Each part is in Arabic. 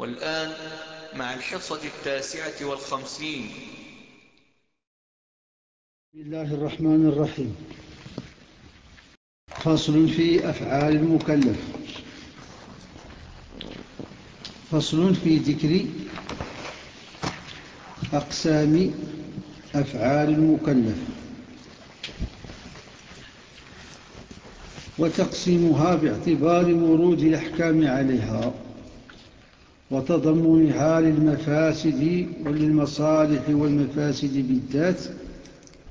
والآن مع الحصة التاسعة والخمسين. بسم الله الرحمن الرحيم. فصل في أفعال المكلف. فصل في ذكر أقسام أفعال المكلف. وتقسيمها باعتبار ورود الأحكام عليها. وتضمنها للمفاسد وللمصالح والمفاسد بالذات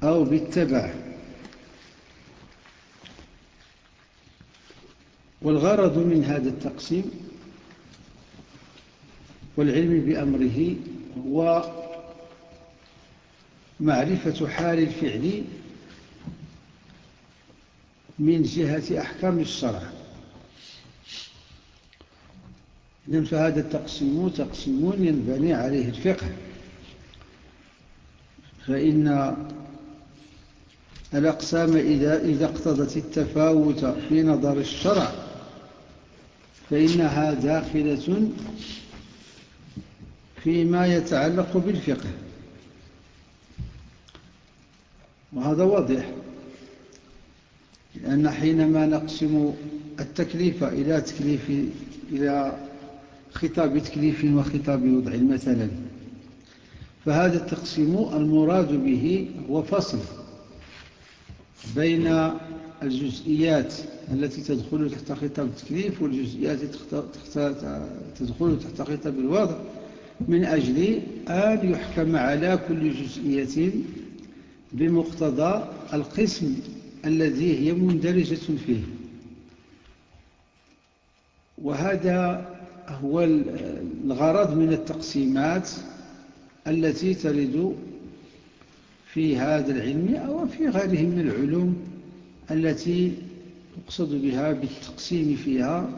أو بالتبع. والغرض من هذا التقسيم والعلم بأمره هو معرفة حال الفعل من جهة أحكام الشرع. إذن فهذا التقسيم تقسيم ينبني عليه الفقه. فإن الأقسام إذا, إذا اقتضت التفاوت في نظر الشرع فإنها داخلة فيما يتعلق بالفقه. وهذا واضح لأن حينما نقسم التكليف إلى تكليف إلى خطاب تكليف وخطاب وضع مثلا فهذا التقسيم المراد به هو فصل بين الجزئيات التي تدخل تحت خطاب التكليف والجزئيات تدخل تحت خطاب الوضع من أجل أن يحكم على كل جزئية بمقتضى القسم الذي هي مندرجة فيه. وهذا هو الغرض من التقسيمات التي ترد في هذا العلم أو في غيره من العلوم التي يقصد بها بالتقسيم فيها.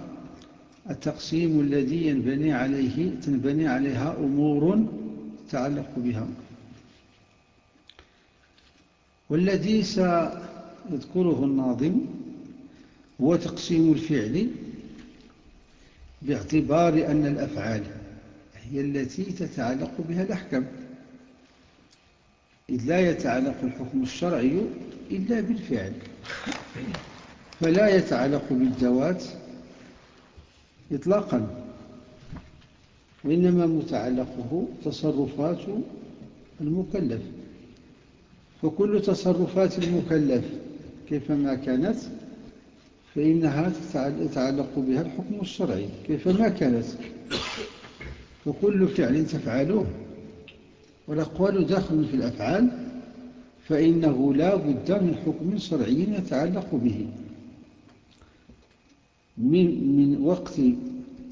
التقسيم الذي ينبني عليه تنبني عليها أمور تتعلق بها. والذي سيذكره الناظم هو تقسيم الفعل باعتبار أن الأفعال هي التي تتعلق بها الأحكام. إذ لا يتعلق الحكم الشرعي إلا بالفعل فلا يتعلق بالذوات إطلاقا وإنما متعلقه تصرفات المكلف. فكل تصرفات المكلف كيفما كانت فإنها يتعلق بها الحكم الشرعي. كيفما كانت. فكل فعل تفعله. والأقوال داخل في الأفعال. فإنه لا بد من حكم شرعي يتعلق به. من, من وقت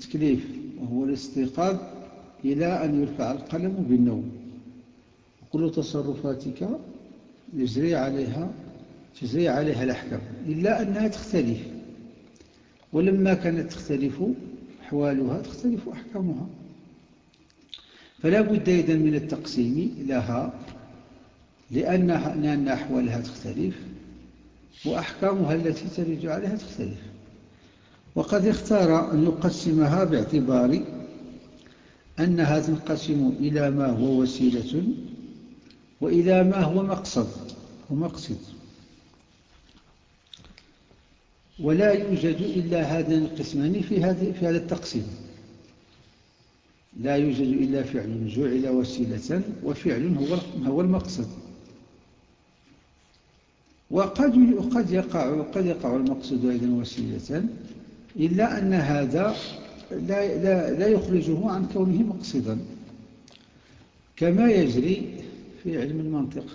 تكليف وهو الاستيقاظ إلى أن يرفع القلم بالنوم. كل تصرفاتك يجري عليها تجري عليها الأحكام. إلا أنها تختلف. ولما كانت تختلف أحوالها تختلف أحكامها. فلا بد إذن من التقسيم لها لأن, لأن أحوالها تختلف وأحكامها التي ترد عليها تختلف. وقد اختار أن يقسمها باعتبار أنها تنقسم إلى ما هو وسيلة وإلى ما هو مقصد ومقصد. ولا يوجد إلا هذين القسمان في هذا في هذا التقسيم. لا يوجد إلا فعل جعل وسيلة وفعل هو هو المقصد. وقد قد يقع قد يقع المقصد أيضا وسيلة إلا أن هذا لا, لا, لا يخرجه عن كونه مقصدا. كما يجري في علم المنطق.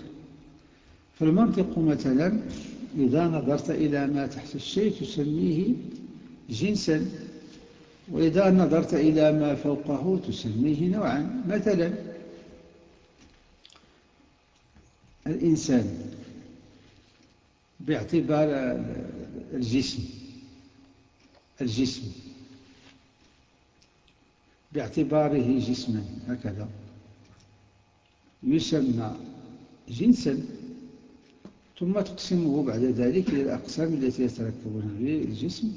فالمنطق مثلا إذا نظرت إلى ما تحت الشيء تسميه جنسا. وإذا نظرت إلى ما فوقه تسميه نوعا. مثلا الإنسان باعتبار الجسم الجسم باعتباره جسما هكذا يسمى جنسا. ثم تقسمه بعد ذلك إلى الأقسام التي يتركبون به الجسم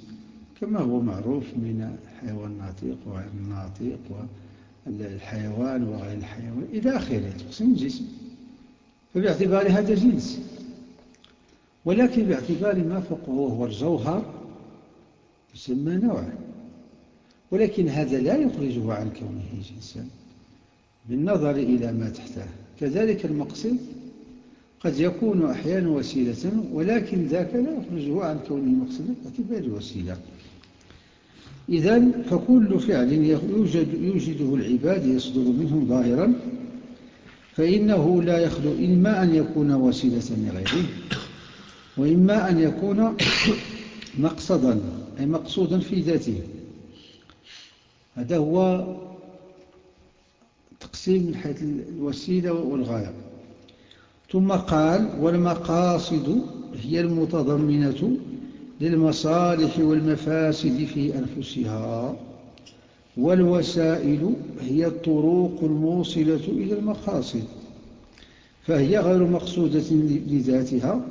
كما هو معروف من الحيوان الناطق وغير الناطق والحيوان وغير الحيوان إلى آخره تقسم الجسم. فباعتبار هذا جنس ولكن باعتبار ما فوقه وهو الجوهر يسمى نوع. ولكن هذا لا يخرجه عن كونه جنسا بالنظر إلى ما تحته. كذلك المقصد قد يكون أحيانا وسيلة ولكن ذاك لا يخرجه عن كونه مقصدا باعتبار الوسيلة. إذا فكل فعل يوجد يوجده العباد يصدر منهم ظاهرا فإنه لا يخلو إما أن يكون وسيلة لغيره وإما أن يكون مقصدا أي مقصودا في ذاته. هذا هو تقسيم من حيث الوسيلة والغاية. ثم قال والمقاصد هي المتضمنة للمصالح والمفاسد في أنفسها والوسائل هي الطرق الموصلة إلى المقاصد فهي غير مقصودة لذاتها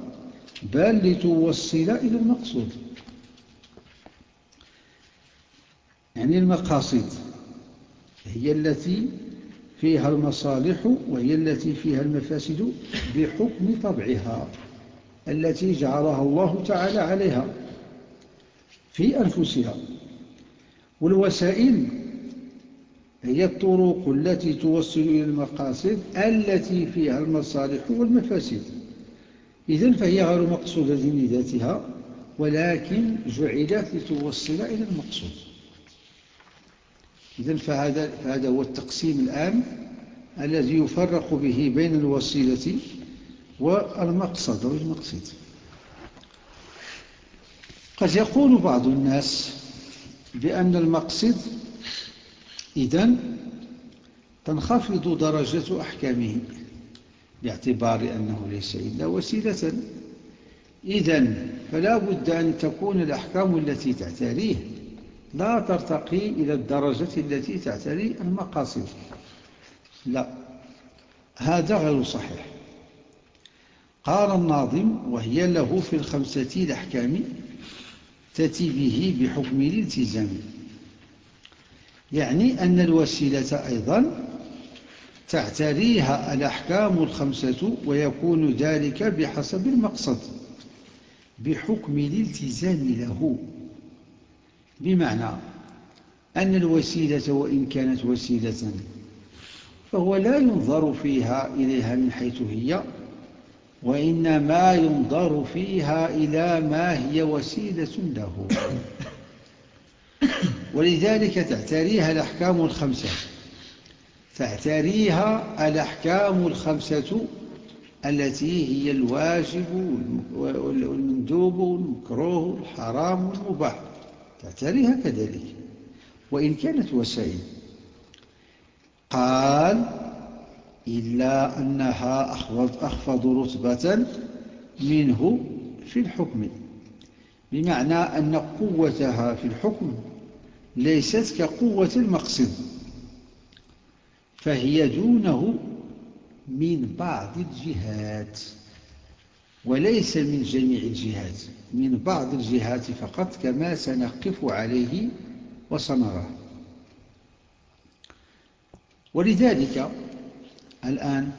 بل لتوصل إلى المقصود. يعني المقاصد هي التي فيها المصالح وهي التي فيها المفاسد بحكم طبعها التي جعلها الله تعالى عليها في أنفسها. والوسائل هي الطرق التي توصل إلى المقاصد التي فيها المصالح والمفاسد. إذن فهي غير مقصودة لذاتها ولكن جعلت لتوصل إلى المقصود. إذن فهذا, فهذا هو التقسيم الآن الذي يفرق به بين الوسيلة والمقصد والمقصد قد يقول بعض الناس بأن المقصد إذن تنخفض درجة أحكامه باعتبار أنه ليس إلا وسيلة. إذن فلا بد أن تكون الأحكام التي تعتريه لا ترتقي إلى الدرجة التي تعتري المقاصد. لا هذا غير صحيح. قال الناظم وهي له في الخمسة الأحكام تأتي به بحكم الالتزام. يعني أن الوسيلة أيضا تعتريها الأحكام الخمسة ويكون ذلك بحسب المقصد بحكم الالتزام له. بمعنى أن الوسيلة وإن كانت وسيلة فهو لا ينظر فيها إليها من حيث هي وإنما ينظر فيها إلى ما هي وسيلة له. ولذلك تعتريها الأحكام الخمسة. تعتريها الأحكام الخمسة التي هي الواجب والمندوب والمكروه الحرام والمباح. تعتريها كذلك وإن كانت وسائل قال إلا أنها أخفض, رتبة منه في الحكم. بمعنى أن قوتها في الحكم ليست كقوة المقصد فهي دونه من بعض الجهات. وليس من جميع الجهات من بعض الجهات فقط كما سنقف عليه وسنراه. ولذلك الآن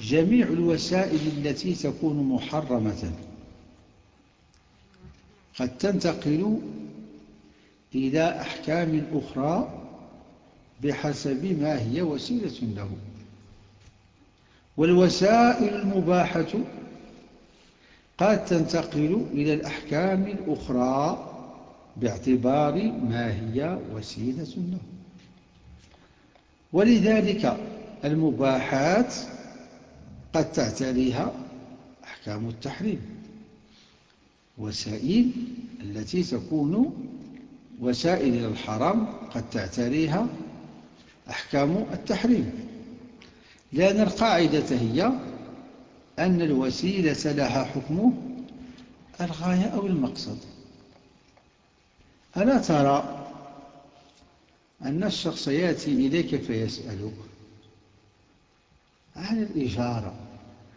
جميع الوسائل التي تكون محرمة قد تنتقل إلى أحكام أخرى بحسب ما هي وسيلة له. والوسائل المباحة قد تنتقل إلى الأحكام الأخرى باعتبار ما هي وسيلة له. ولذلك المباحات قد تعتريها أحكام التحريم وسائل التي تكون وسائل الحرام قد تعتريها أحكام التحريم. لأن القاعدة هي أن الوسيلة لها حكم الغاية أو المقصد. ألا ترى أن الشخص يأتي إليك فيسألك عن الإجارة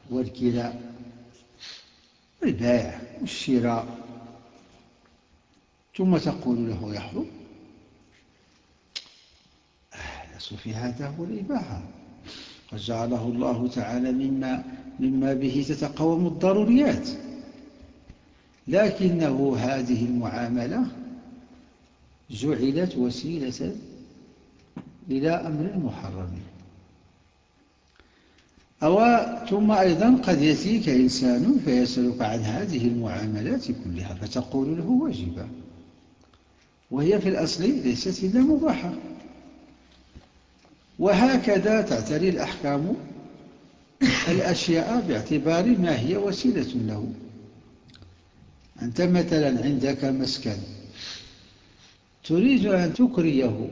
والكلاء والبيع والشراء ثم تقول له يحرم. الأصل في هذا هو الإباحة قد جعله الله تعالى مما, مما به تتقوم الضروريات. لكنه هذه المعاملة جعلت وسيلة إلى أمر محرم. أو ثم أيضا قد يأتيك إنسان فيسألك عن هذه المعاملات كلها فتقول له واجبة وهي في الأصل ليست إلا مباحة. وهكذا تعتري الأحكام الأشياء باعتبار ما هي وسيلة له أنت مثلا عندك مسكن تريد أن تكريه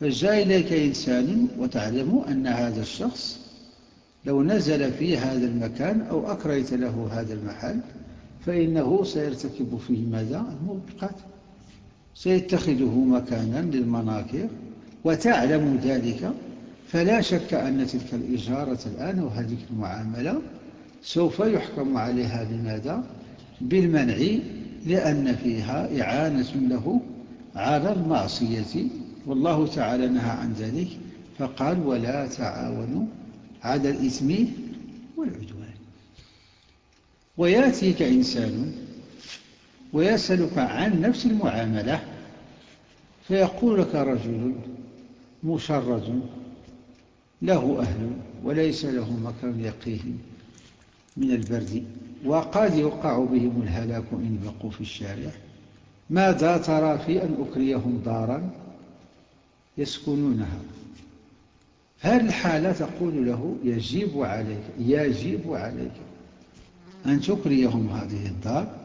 فجاء إليك إنسان وتعلم أن هذا الشخص لو نزل في هذا المكان أو أكريت له هذا المحل فإنه سيرتكب فيه ماذا؟ الموبقات سيتخذه مكانا للمناكر وتعلم ذلك فلا شك أن تلك الإجارة الآن وهذه المعاملة سوف يحكم عليها بماذا؟ بالمنع لأن فيها إعانة له على المعصية والله تعالى نهى عن ذلك فقال ولا تعاونوا على الإثم والعدوان ويأتيك إنسان ويسألك عن نفس المعاملة فيقول لك رجل مشرد له أهل وليس له مكان يقيه من البرد وقد يوقع بهم الهلاك إن بقوا في الشارع ماذا ترى في أن أكريهم دارا يسكنونها؟ هذه الحالة تقول له يجب عليك يجب عليك أن تكريهم هذه الدار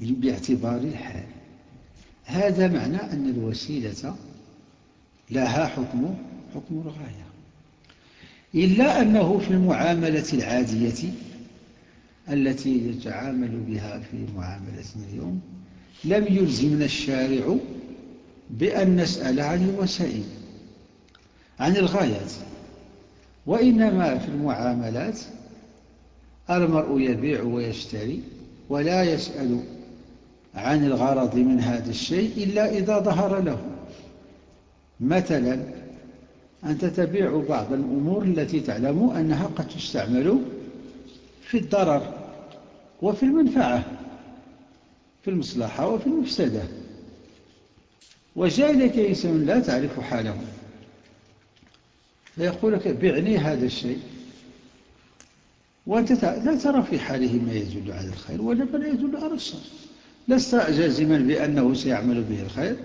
باعتبار الحال؟ هذا معنى أن الوسيلة لها حكم حكم الغاية. إلا أنه في المعاملة العادية التي يتعامل بها في معاملتنا اليوم لم يلزمنا الشارع بأن نسأل عن الوسائل عن الغايات. وإنما في المعاملات المرء يبيع ويشتري ولا يسأل عن الغرض من هذا الشيء إلا إذا ظهر له. مثلا أنت تبيع بعض الأمور التي تعلم أنها قد تستعمل في الضرر وفي المنفعة في المصلحة وفي المفسدة. وجاء لك إنسان لا تعرف حاله. فيقول لك بعني هذا الشيء. وأنت لا ترى في حاله ما يدل على الخير ولا ما يدل على الشر. لست جازما بأنه سيعمل به الخير.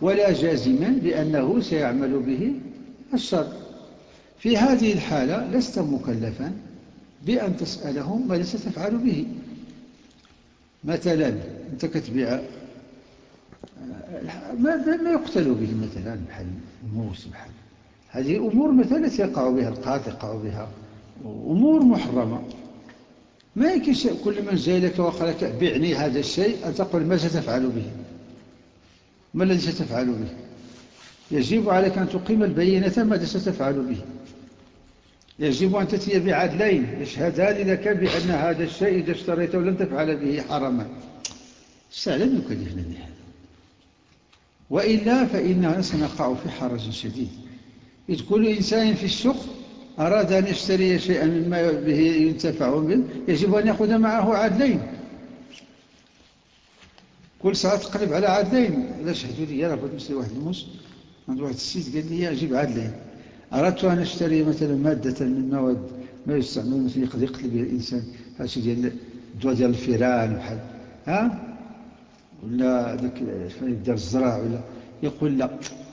ولا جازما بأنه سيعمل به الشر. في هذه الحالة لست مكلفا بأن تسأله ماذا ستفعل به. مثلا أنت كتبيع ما, ما يقتل به مثلا بحال الموس بحال هذه أمور مثلا يقع بها القاتل يقع بها أمور محرمة. ما يكش كل من جاي لك وقال لك بعني هذا الشيء أن تقول ما ستفعل به. ما الذي ستفعل به؟ يجب عليك أن تقيم البينة ماذا ستفعل به. يجب أن تتي بعدلين يشهدان لك بأن هذا الشيء إذا اشتريته لن تفعل به حرما. لم يكلفنا بهذا وإلا فإننا سنقع في حرج شديد. إذ كل إنسان في السوق أراد أن يشتري شيئا مما به ينتفع به يجب أن يأخذ معه عدلين. كل ساعة تقلب على عدلين لا شهدوا لي راه بغيت نشري واحد الموس عند واحد السيد قال لي أجيب عدلين أردت أن أشتري مثلا مادة من مواد ما يستعمل مثل يقدر يقتل به الإنسان هادشي ديال الدواء ديال الفيران وحال ها؟ ولا ذاك يبدا الزرع ولا يقول لا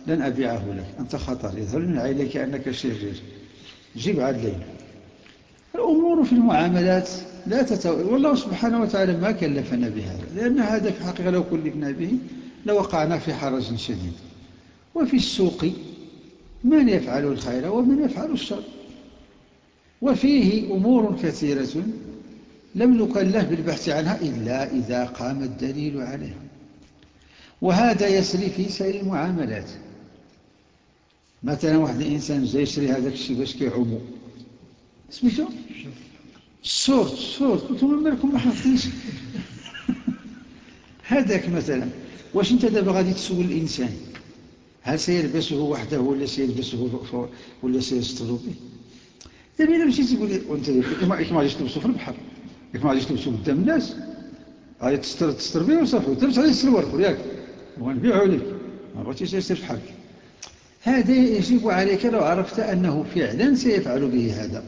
لن أبيعه لك أنت خطر يظهر من عينيك أنك شرير. جيب عدلين الأمور في المعاملات لا تتو... والله سبحانه وتعالى ما كلفنا بهذا لأن هذا في الحقيقة لو كلفنا به لوقعنا في حرج شديد. وفي السوق من يفعل الخير ومن يفعل الشر. وفيه أمور كثيرة لم نكلف بالبحث عنها إلا إذا قام الدليل عليها. وهذا يسري في سائر المعاملات. مثلا واحد الإنسان يشري هذاك الشيء باش كيعومو. سميتو السورت السورت قلت لهم مالكم ما حافظينش هذاك مثلا. واش أنت دابا غادي تسول الإنسان؟ هل سيلبسه وحده ولا سيلبسه ولا سيستر به؟ دابا إلا مشيتي تقول لي وأنت ما غاديش تلبسه في البحر؟ ما غاديش تلبسه قدام الناس؟ غادي تستر تستر به وصافي تلبس عليه السلوار ياك. ونبيعه لك ما بغيتيش يصير في حالك. هذا يجب عليك لو عرفت أنه فعلا سيفعل به هذا.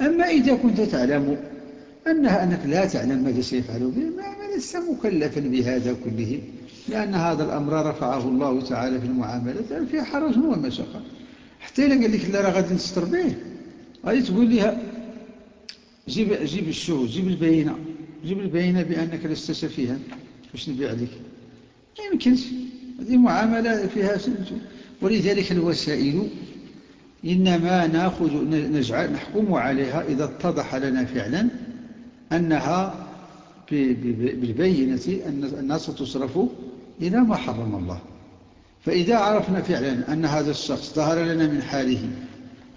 أما إذا كنت تعلم أنها أنك لا تعلم ماذا سيفعل به ما لست مكلفا بهذا كله لأن هذا الأمر رفعه الله تعالى في المعاملة في حرج ومشقة حتى إذا قال لك لا راه غادي نستر به. غادي تقول لها جيب, جيب الشهود جيب البينة جيب البينة بأنك لست سفيها باش نبيع عليك؟ ما يمكنش. هذه معاملة فيها ولذلك الوسائل إنما ناخذ نجعل نحكم عليها إذا اتضح لنا فعلا أنها بالبينة الناس تصرف إلى ما حرم الله. فإذا عرفنا فعلا أن هذا الشخص ظهر لنا من حاله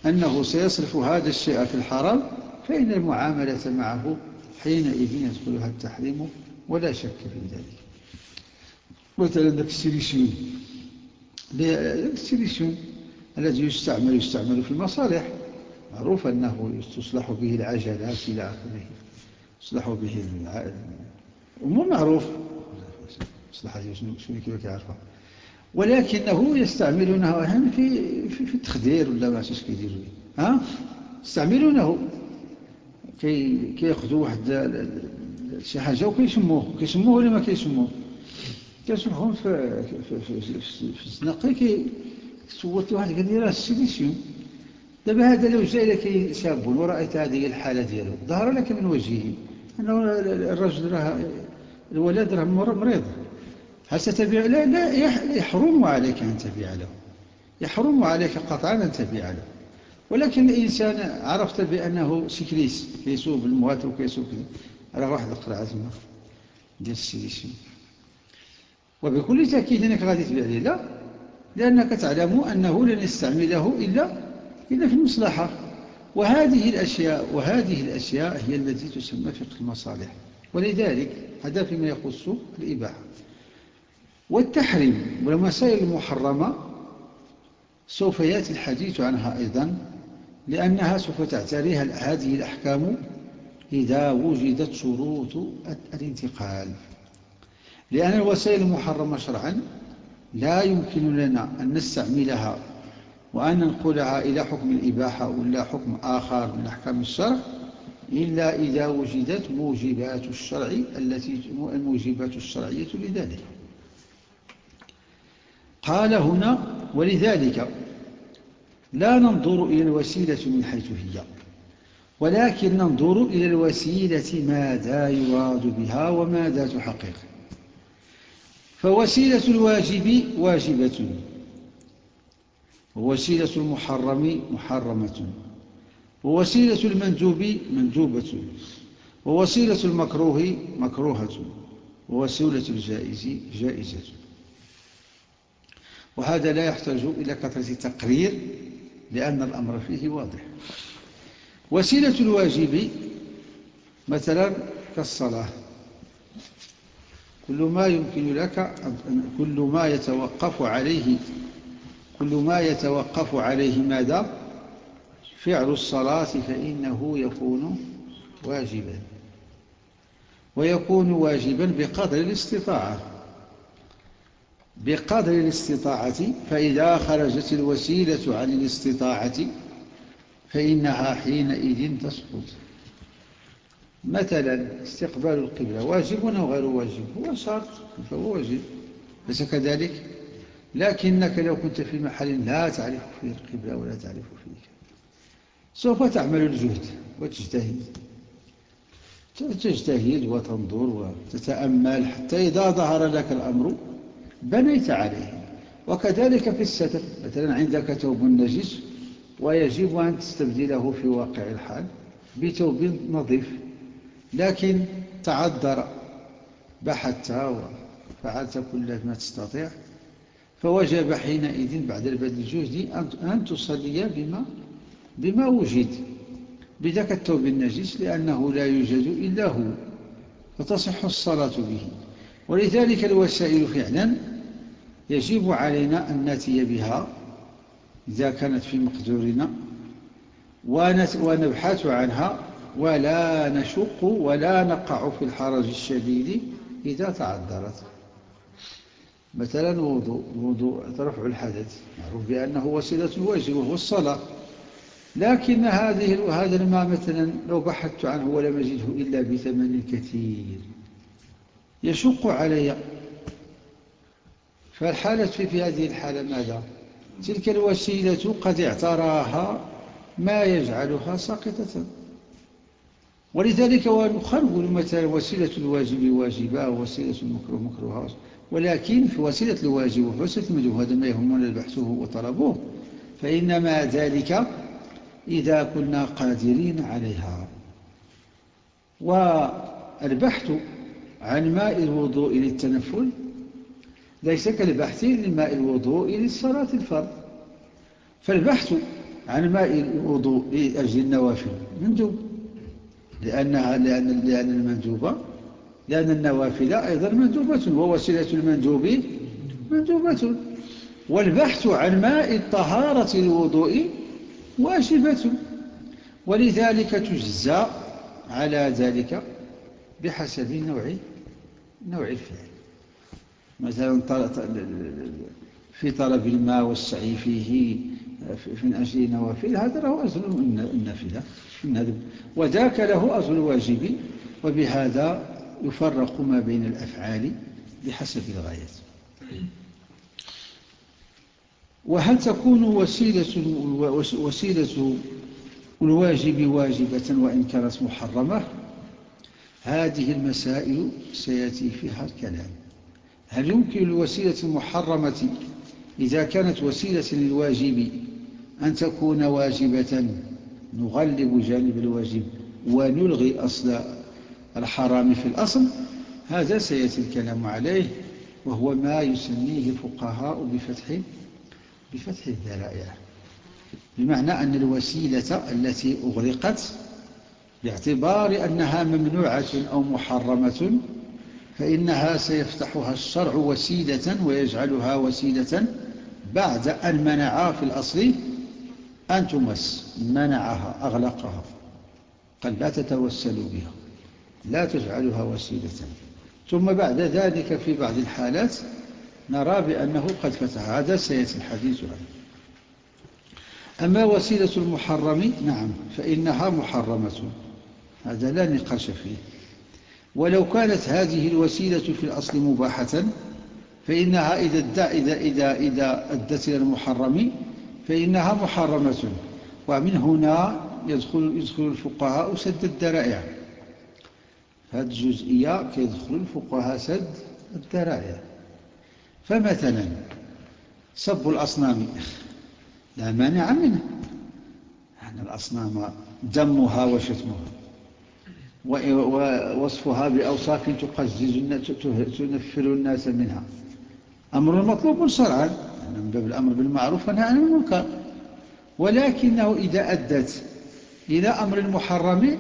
أنه سيصرف هذا الشيء في الحرام فإن المعاملة معه حينئذ يدخلها التحريم ولا شك في ذلك. مثلا ذاك ال solution ال solution الذي يستعمل يستعمل في المصالح. معروف أنه تصلح به العجلات إلى آخره. تصلح به الأمور معروف. شنو كيعرفها ولكنه يستعملونه أهم في في, في التخدير ولا ما شاش كيديروا ها؟ يستعملونه. كي كياخذوا واحد شي حاجة وكيسموه. كيسموه ولا ما كيسموه؟ كيسموهم في في في, في, الزنقة. كي صورت واحد قال لي راه السيليسيوم دابا هذا لو جاء لك شاب ورأيت هذه الحالة ديالو ظهر لك من وجهه أنه الرجل راه الولد راه مريض. هل ستبيع؟ لا لا يحرم عليك أن تبيع له. يحرم عليك قطعا أن تبيع له. ولكن الإنسان عرفت بأنه cycliste كيصاوب الموطوات وكيصاوب كذا. راه واحد القرعة تما ديال ال solution وبكل تأكيد أنك غادي تبيع ليه. لا. لأنك تعلم أنه لن يستعمله إلا إلا في المصلحة. وهذه الأشياء وهذه الأشياء هي التي تسمى فقه المصالح. ولذلك هذا فيما يخص الإباحة. والتحريم والمسائل المحرمة سوف يأتي الحديث عنها أيضا لأنها سوف تعتريها هذه الأحكام إذا وجدت شروط الانتقال. لأن الوسائل المحرمة شرعا لا يمكن لنا أن نستعملها وأن ننقلها إلى حكم الإباحة ولا حكم آخر من أحكام الشرع إلا إذا وجدت موجبات الشرع التي الموجبات الشرعية لذلك. قال هنا ولذلك لا ننظر إلى الوسيلة من حيث هي ولكن ننظر إلى الوسيلة ماذا يراد بها وماذا تحقق. فوسيلة الواجب واجبة. ووسيلة المحرم محرمة. ووسيلة المندوب مندوبة. ووسيلة المكروه مكروهة. ووسيلة الجائز جائزة. وهذا لا يحتاج إلى كثرة تقرير لأن الأمر فيه واضح. وسيلة الواجب مثلا كالصلاة. كل ما يمكن لك كل ما يتوقف عليه كل ما يتوقف عليه ماذا؟ فعل الصلاة فإنه يكون واجبا. ويكون واجبا بقدر الاستطاعة. بقدر الاستطاعة فإذا خرجت الوسيلة عن الاستطاعة فإنها حينئذ تسقط. مثلا استقبال القبلة واجب أو غير واجب؟ هو شرط فهو واجب. ليس كذلك؟ لكنك لو كنت في محل لا تعرف فيه القبلة ولا تعرف فيه سوف تعمل الجهد وتجتهد. تجتهد وتنظر وتتأمل حتى إذا ظهر لك الأمر بنيت عليه. وكذلك في الستر مثلا عندك ثوب نجس ويجب أن تستبدله في واقع الحال بثوب نظيف. لكن تعذر بحثت وفعلت كل ما تستطيع. فوجب حينئذ بعد البدل الجهد أن تصلي بما, بما وجد. بذاك الثوب النجس لأنه لا يوجد إلا هو فتصح الصلاة به. ولذلك الوسائل فعلا يجب علينا أن نأتي بها إذا كانت في مقدورنا ونبحث عنها ولا نشق ولا نقع في الحرج الشديد إذا تعذرت. مثلا الوضوء الوضوء رفع الحدث معروف بأنه وسيلة واجب وهو الصلاة. لكن هذه هذا الماء مثلا لو بحثت عنه ولم أجده إلا بثمن كثير. يشق علي. فالحالة في, في هذه الحالة ماذا؟ تلك الوسيلة قد اعتراها ما يجعلها ساقطة. ولذلك ونقول مثلا وسيلة الواجب واجبة ووسيلة المكروه مكروهة. ولكن في وسيلة الواجب وسيلة المجهول هذا ما يهمنا البحثه وطلبه. فإنما ذلك إذا كنا قادرين عليها. والبحث عن ماء الوضوء للتنفل ليس كالبحث لماء الوضوء للصلاة الفرض. فالبحث عن ماء الوضوء لأجل النوافل مندوب لأنها لأن, لأن المندوبة لأن النوافل أيضا مندوبة ووسيلة المندوب مندوبة والبحث عن ماء الطهارة الوضوء واجبة ولذلك تجزى على ذلك بحسب نوع نوع الفعل. مثلا في طلب الماء والسعي فيه من أجل النوافل هذا له أجل النافلة وذاك له أجل الواجب وبهذا يفرق ما بين الأفعال بحسب الغاية. وهل تكون وسيلة, وسيلة الواجب واجبة وإن كانت محرمة؟ هذه المسائل سيأتي فيها الكلام. هل يمكن الوسيلة المحرمة إذا كانت وسيلة للواجب أن تكون واجبة؟ نغلب جانب الواجب ونلغي أصل الحرام في الأصل. هذا سيأتي الكلام عليه وهو ما يسميه الفقهاء بفتح بفتح الذرائع. بمعنى أن الوسيلة التي أغلقت باعتبار أنها ممنوعة أو محرمة فإنها سيفتحها الشرع وسيلة ويجعلها وسيلة بعد أن منعها في الأصل أن تمس منعها أغلقها قد لا تتوسل بها لا تجعلها وسيلة. ثم بعد ذلك في بعض الحالات نرى بأنه قد فتح. هذا سيأتي الحديث عنه أما وسيلة المحرم نعم فإنها محرمة. هذا لا نقاش فيه. ولو كانت هذه الوسيلة في الأصل مباحة فإنها إذا, إذا, إذا, إذا أدت إلى المحرم فإنها محرمة ومن هنا يدخل, يدخل الفقهاء سد الدرائع هذه الجزئية كيدخل الفقهاء سد الدرائع فمثلا سب الأصنام. لا مانع منه. يعني الأصنام دمها وشتمها. ووصفها بأوصاف تقزز تنفر الناس منها. أمر مطلوب شرعا. من باب الأمر بالمعروف والنهي عن المنكر. ولكنه إذا أدت إلى أمر محرم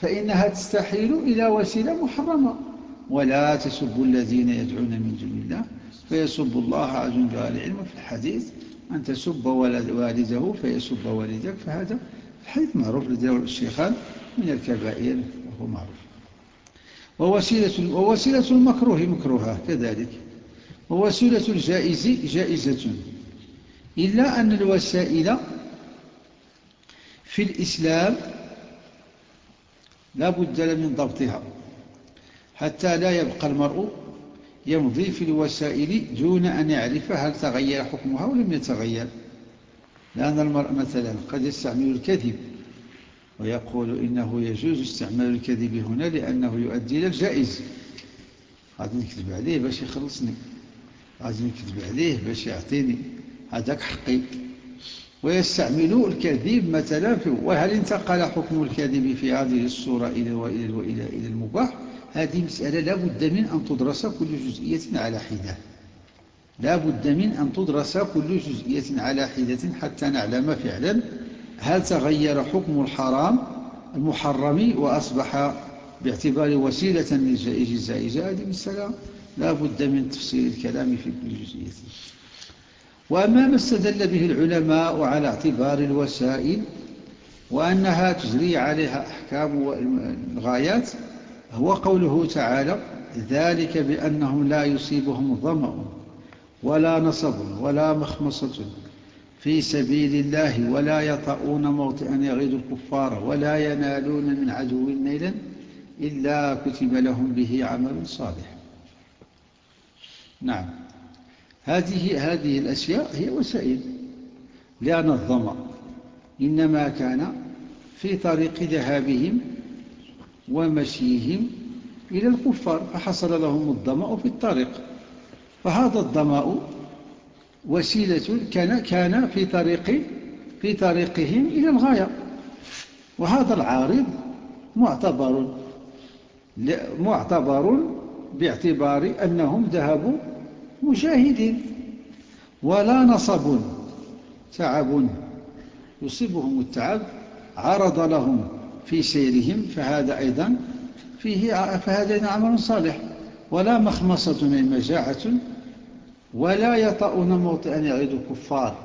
فإنها تستحيل إلى وسيلة محرمة. ولا تسبوا الذين يدعون من دون الله فيسب الله عز وجل. العلم في الحديث أن تسب والده فيسب والدك. فهذا الحديث معروف لدى الشيخان من الكبائر وهو معروف. ووسيلة, ووسيلة المكروه مكروهة كذلك. ووسيلة الجائز جائزة. إلا أن الوسائل في الإسلام لا بد من ضبطها حتى لا يبقى المرء يمضي في الوسائل دون أن يعرف هل تغير حكمها أو لم يتغير. لأن المرء مثلا قد يستعمل الكذب ويقول إنه يجوز استعمال الكذب هنا لأنه يؤدي إلى الجائز. هذا نكذب عليه باش يخلصني. غادي نكذب عليه باش يعطيني هذاك حقي. ويستعمل الكذب مثلا في وهل انتقل حكم الكذب في هذه الصورة إلى وإلى وإلى إلى المباح؟ هذه مسألة لا بد من أن تدرس كل جزئية على حدة. لا بد من أن تدرس كل جزئية على حدة حتى نعلم فعلا هل تغير حكم الحرام المحرم وأصبح باعتبار وسيلة للجائز الزائجة هذه مسألة لا بد من تفصيل الكلام في كل جزئية. وأما ما استدل به العلماء على اعتبار الوسائل وأنها تجري عليها أحكام الغايات هو قوله تعالى ذلك بأنهم لا يصيبهم ظمأ ولا نصب ولا مخمصة في سبيل الله ولا يطؤون موطئا يغيظ الكفار ولا ينالون من عدو نيلا إلا كتب لهم به عمل صالح. نعم. هذه هذه الأشياء هي وسائل لأن الظمأ إنما كان في طريق ذهابهم ومشيهم إلى الكفار فحصل لهم الظمأ في الطريق. فهذا الظمأ وسيلة كان كان في طريق في طريقهم إلى الغاية. وهذا العارض معتبر معتبر باعتبار أنهم ذهبوا مجاهدين ولا نصب تعب يصيبهم التعب عرض لهم في سيرهم فهذا أيضا فيه فهذا عمل صالح. ولا مخمصة من مجاعة ولا يطؤون موطئا يعيد الكفار.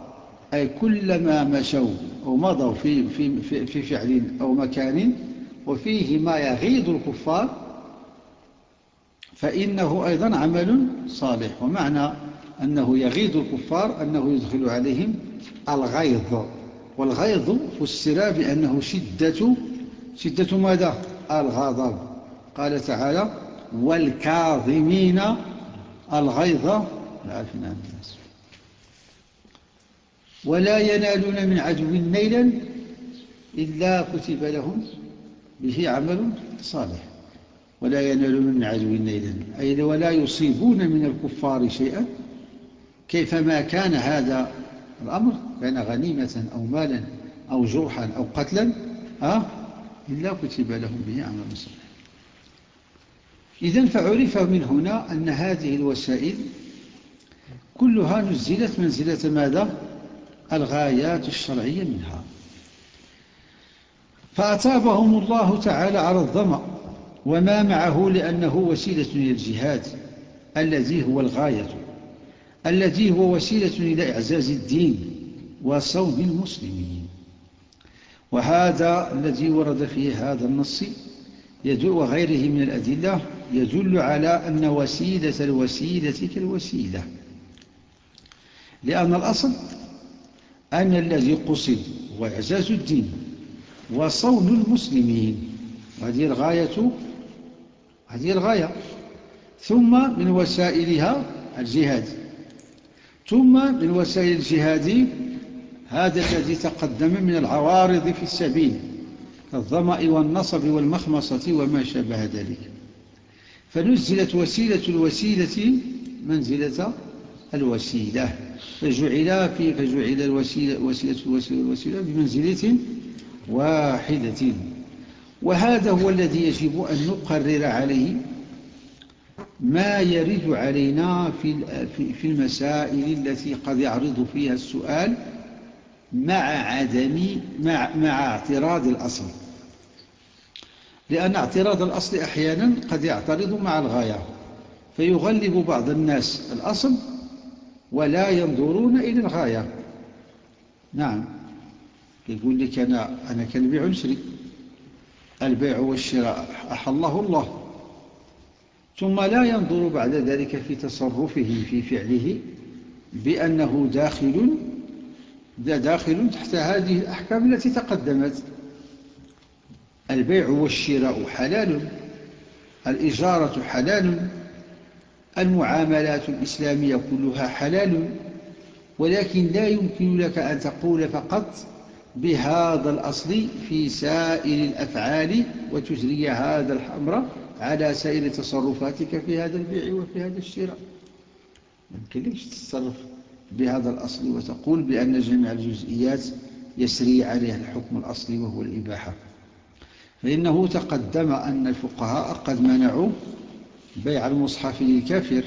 أي كلما مشوا أو مضوا في, في, في, في فعل أو مكان وفيه ما يغيظ الكفار فإنه أيضا عمل صالح ومعنى أنه يغيظ الكفار أنه يدخل عليهم الغيظ. والغيظ فسر بأنه شدة شدة ماذا؟ الغضب. قال تعالى والكاظمين الغيظ. الناس. ولا ينالون من عدو نيلا إلا كتب لهم به عمل صالح. ولا ينالون من عدو نيلا أي ولا يصيبون من الكفار شيئا. كيفما كان هذا الأمر؟ كان غنيمة أو مالا أو جرحا أو قتلا أه؟ إلا كتب لهم به عمل صالح. إذن فعرف من هنا أن هذه الوسائل كلها نزلت منزلة ماذا؟ الغايات الشرعية منها. فأتابهم الله تعالى على الظمأ. وما معه لأنه وسيلة للجهاد الذي هو الغاية الذي هو وسيلة إلى إعزاز الدين وصوم المسلمين. وهذا الذي ورد فيه هذا النص يدل وغيره من الأدلة يدل على أن وسيلة الوسيلة كالوسيلة. لأن الأصل أن الذي قصد هو إعزاز الدين وصون المسلمين وهذه الغاية هذه الغاية. ثم من وسائلها الجهاد. ثم من وسائل الجهاد هذا الذي تقدم من العوارض في السبيل كالظمأ والنصب والمخمصة وما شابه ذلك. فنزلت وسيلة الوسيلة منزلة الوسيلة. فجعل في فجعل الوسيلة وسيلة الوسيلة الوسيلة بمنزلة واحدة. وهذا هو الذي يجب أن نقرر عليه ما يرد علينا في المسائل التي قد يعرض فيها السؤال مع عدم مع, مع اعتراض الأصل. لأن اعتراض الأصل أحيانا قد يعترض مع الغاية فيغلب بعض الناس الأصل ولا ينظرون إلى الغاية. نعم. يقول لك أنا, أنا كالبيع نشري البيع والشراء أحله الله. ثم لا ينظر بعد ذلك في تصرفه في فعله بأنه داخل داخل تحت هذه الأحكام التي تقدمت. البيع والشراء حلال الإجارة حلال المعاملات الإسلامية كلها حلال ولكن لا يمكن لك أن تقول فقط بهذا الأصل في سائر الأفعال وتجري هذا الأمر على سائر تصرفاتك في هذا البيع وفي هذا الشراء. يمكن ليش تتصرف بهذا الأصل وتقول بأن جميع الجزئيات يسري عليها الحكم الأصلي وهو الإباحة؟ فإنه تقدم أن الفقهاء قد منعوا بيع المصحف للكافر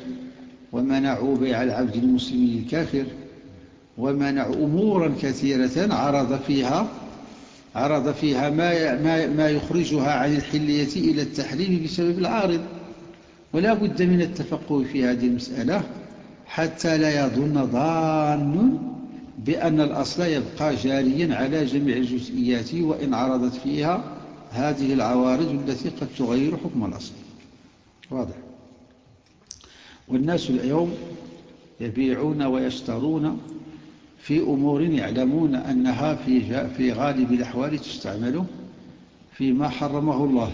ومنعوا بيع العبد المسلم للكافر ومنعوا أمورا كثيرة عرض فيها عرض فيها ما ما ما يخرجها عن الحلية إلى التحريم بسبب العارض. ولا بد من التفقه في هذه المسألة حتى لا يظن ظان بأن الأصل يبقى جاريا على جميع الجزئيات وإن عرضت فيها هذه العوارض التي قد تغير حكم الأصل. واضح. والناس اليوم يبيعون ويشترون في أمور يعلمون أنها في, في غالب الأحوال تستعمل فيما حرمه الله.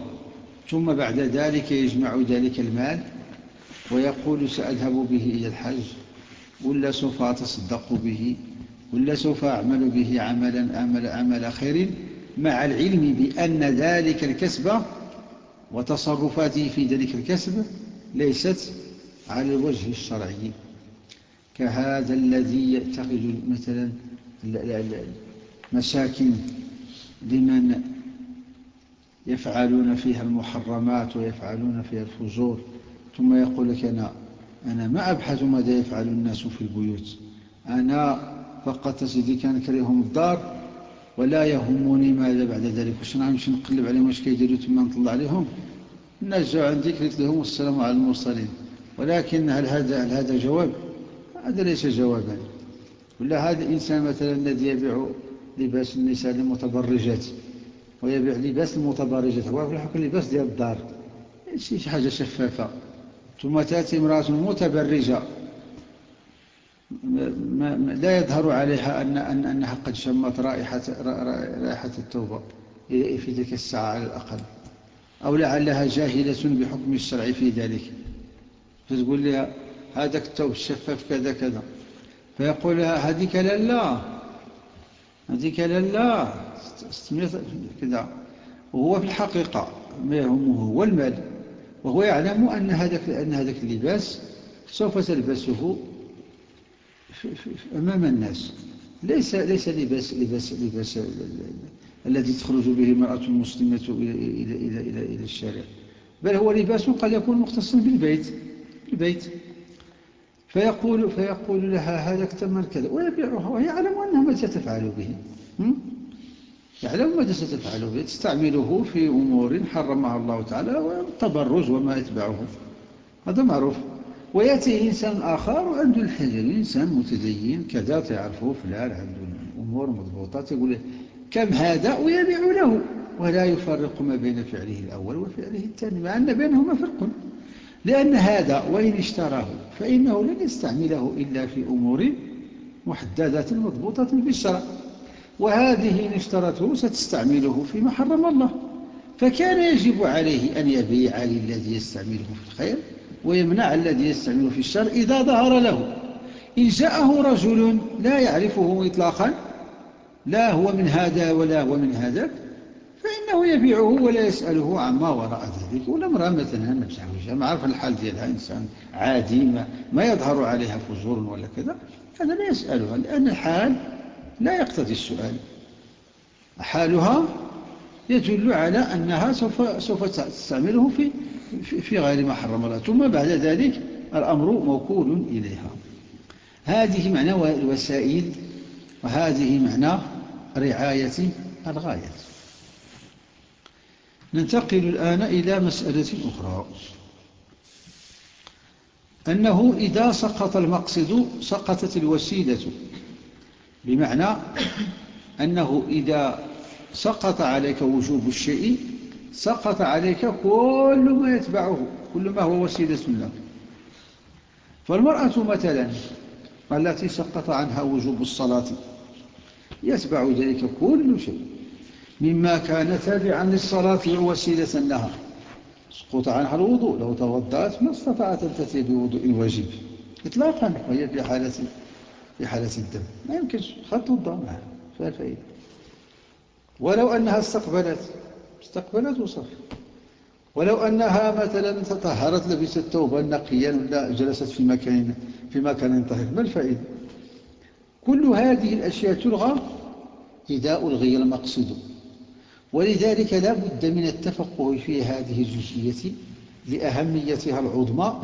ثم بعد ذلك يجمع ذلك المال ويقول سأذهب به إلى الحج ولا سوف أتصدق به ولا سوف أعمل به عملا عمل, عمل خير مع العلم بأن ذلك الكسب وتصرفاته في ذلك الكسب ليست على الوجه الشرعي. كهذا الذي يتخذ مثلا مساكن لمن يفعلون فيها المحرمات ويفعلون فيها الفجور. ثم يقول لك أنا, أنا ما أبحث ماذا يفعل الناس في البيوت. أنا فقط سيدي كان كريهم الدار ولا يهمني ماذا بعد ذلك. واش نمشي نقلب عليهم؟ واش كيديروا ثم نطلع عليهم؟ الناس جاءوا عندي قلت لهم والسلام على المرسلين. ولكن هل هذا هل هذا جواب؟ هذا ليس جوابا. ولا هذا الإنسان مثلا الذي يبيع لباس النساء المتبرجات ويبيع لباس المتبرجات هو في الحقيقة لباس ديال الدار. شي حاجة شفافة. ثم تأتي امرأة متبرجة. ما لا يظهر عليها أن أن أنها قد شمت رائحة رائحة التوبة في تلك الساعة على الأقل. أو لعلها جاهلة بحكم الشرع في ذلك. فتقول لها هذاك التوب الشفاف كذا كذا. فيقول لها هذيك لا هذيك لا كذا. وهو في الحقيقة ما يهمه هو المال. وهو يعلم أن هذاك أن هذاك اللباس سوف تلبسه أمام الناس. ليس ليس لباس لباس لباس الذي تخرج به المرأة المسلمة إلى إلى إلى إلى إلى الشارع. بل هو لباس قد يكون مختصا بالبيت البيت فيقول فيقول لها هذا اكتمل كذا ويبيعها وهي يعلم أنها ماذا ستفعل به. يعلم ماذا ستفعل به. تستعمله في أمور حرمها الله تعالى والتبرج وما يتبعه. هذا معروف. ويأتي إنسان آخر وعنده الحجر إنسان متدين كذا تعرفه فلان عنده أمور مضبوطة يقول كم هذا؟ ويبيع له. ولا يفرق ما بين فعله الأول وفعله الثاني مع أن بينهما فرق. لأن هذا وإن اشتراه فإنه لن يستعمله إلا في أمور محددة مضبوطة في الشرع وهذه إن اشترته ستستعمله فيما حرم الله. فكان يجب عليه أن يبيع للذي يستعمله في الخير ويمنع الذي يستعمله في الشر إذا ظهر له. إن جاءه رجل لا يعرفه إطلاقا لا هو من هذا ولا هو من هذا فإنه يبيعه ولا يسأله عما وراء ذلك. ولا امرأة مثلا متزوجة ما عرف الحال ديالها إنسان عادي ما, ما يظهر عليها فجور ولا كذا. هذا لا يسألها لأن الحال لا يقتضي السؤال. حالها يدل على أنها سوف, سوف تستعمله في, في, في غير ما حرم الله. ثم بعد ذلك الأمر موكول إليها. هذه معنى الوسائل وهذه معنى رعاية الغاية. ننتقل الآن إلى مسألة أخرى. أنه إذا سقط المقصد سقطت الوسيلة بمعنى أنه إذا سقط عليك وجوب الشيء سقط عليك كل ما يتبعه كل ما هو وسيلة له فالمرأة مثلا التي سقط عنها وجوب الصلاة يتبع ذلك كل شيء. مما كان تابعا للصلاة ووسيلة لها. سقط عنها الوضوء لو توضأت ما استطاعت أن تأتي بوضوء واجب إطلاقا وهي في حالة في حالة الدم. ما يمكنش خط معها فيها فائدة. ولو أنها استقبلت استقبلت وصف. ولو أنها مثلا تطهرت لبست توبا نقيا ولا جلست في مكان في مكان طاهر ما الفائدة؟ كل هذه الأشياء تلغى إذا ألغي المقصد ولذلك لا بد من التفقه في هذه الجزئية لأهميتها العظمى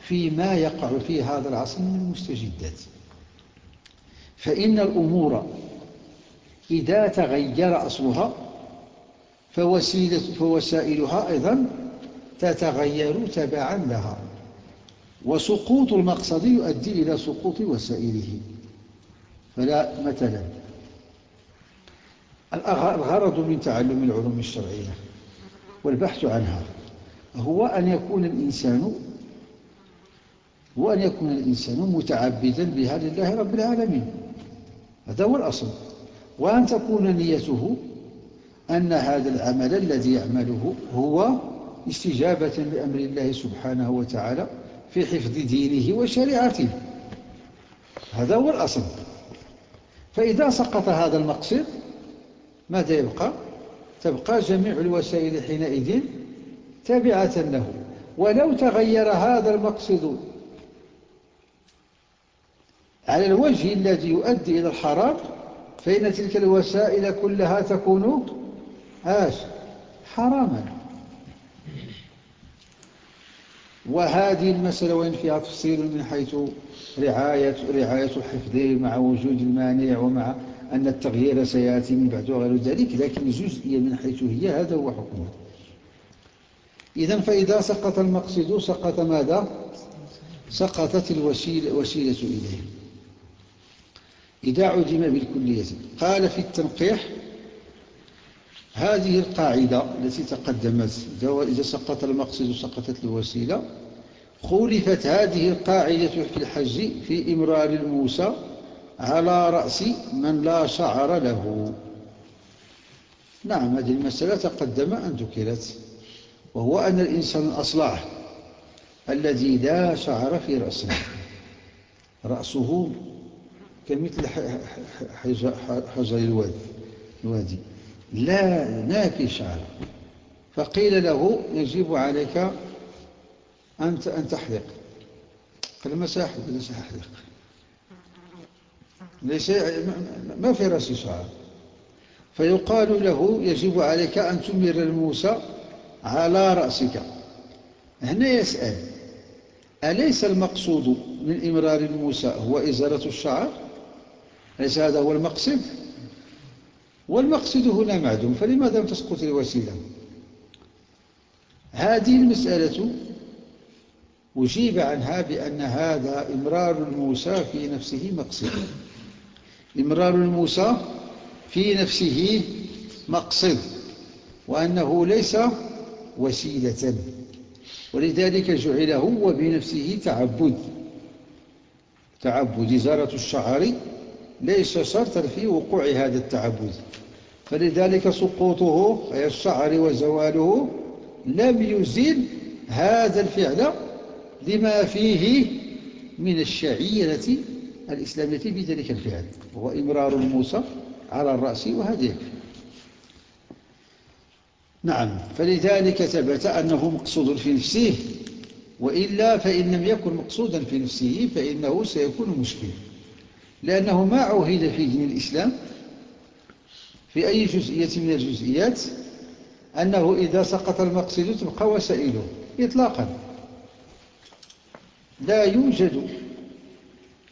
فيما يقع في هذا العصر من المستجدات. فإن الأمور إذا تغير أصلها فوسيلة فوسائلها أيضا تتغير تبعا لها وسقوط المقصد يؤدي إلى سقوط وسائله. فلا مثلا. الغرض من تعلم العلوم الشرعية والبحث عنها هو أن يكون الإنسان هو أن يكون الإنسان متعبدا بها لله رب العالمين. هذا هو الأصل. وأن تكون نيته أن هذا العمل الذي يعمله هو استجابة لأمر الله سبحانه وتعالى في حفظ دينه وشريعته. هذا هو الأصل. فإذا سقط هذا المقصد ماذا يبقى؟ تبقى جميع الوسائل حينئذ تابعة له. ولو تغير هذا المقصد على الوجه الذي يؤدي إلى الحرام فإن تلك الوسائل كلها تكون آش حراما. وهذه المسألة وإن فيها تفصيل من حيث رعاية, رعاية الحفظ مع وجود المانع ومع أن التغيير سيأتي من بعد وغير ذلك لكن جزئية من حيث هي هذا هو حكمه. إذا فإذا سقط المقصد سقط ماذا؟ سقطت الوسيلة وسيلة إليه. إذا عدم بالكلية. قال في التنقيح هذه القاعدة التي تقدمت إذا سقط المقصد سقطت الوسيلة خولفت هذه القاعدة في الحج في إمرار الموسى على رأس من لا شعر له. نعم هذه المسألة تقدم أن ذكرت وهو أن الإنسان الأصلع الذي لا شعر في رأسه. رأسه كمثل حجر الوادي لا ما في شعر. فقيل له يجب عليك أن تحلق. قال ما سأحلق؟ لا سأحلق. ليس ما في رأسي شعر فيقال له يجب عليك أن تمر الموسى على رأسك. هنا يسأل أليس المقصود من إمرار الموسى هو إزالة الشعر؟ ليس هذا هو المقصد؟ والمقصد هنا معدوم فلماذا لم تسقط الوسيلة؟ هذه المسألة أجيب عنها بأن هذا إمرار الموسى في نفسه مقصد. إمرار الموسى في نفسه مقصد وأنه ليس وسيلة. ولذلك جعل هو بنفسه تعبد. تعبد إزالة الشعر ليس شرطا في وقوع هذا التعبد. فلذلك سقوطه أي الشعر وزواله لم يزيل هذا الفعل لما فيه من الشعيرة الإسلامية بذلك الفعل وهو إمرار الموسى على الرأس يكفي نعم فلذلك ثبت أنه مقصود في نفسه وإلا فإن لم يكن مقصودا في نفسه فإنه سيكون مشكل. لأنه ما عهد في دين الإسلام في أي جزئية من الجزئيات أنه إذا سقط المقصد تبقى وسائله إطلاقا. لا يوجد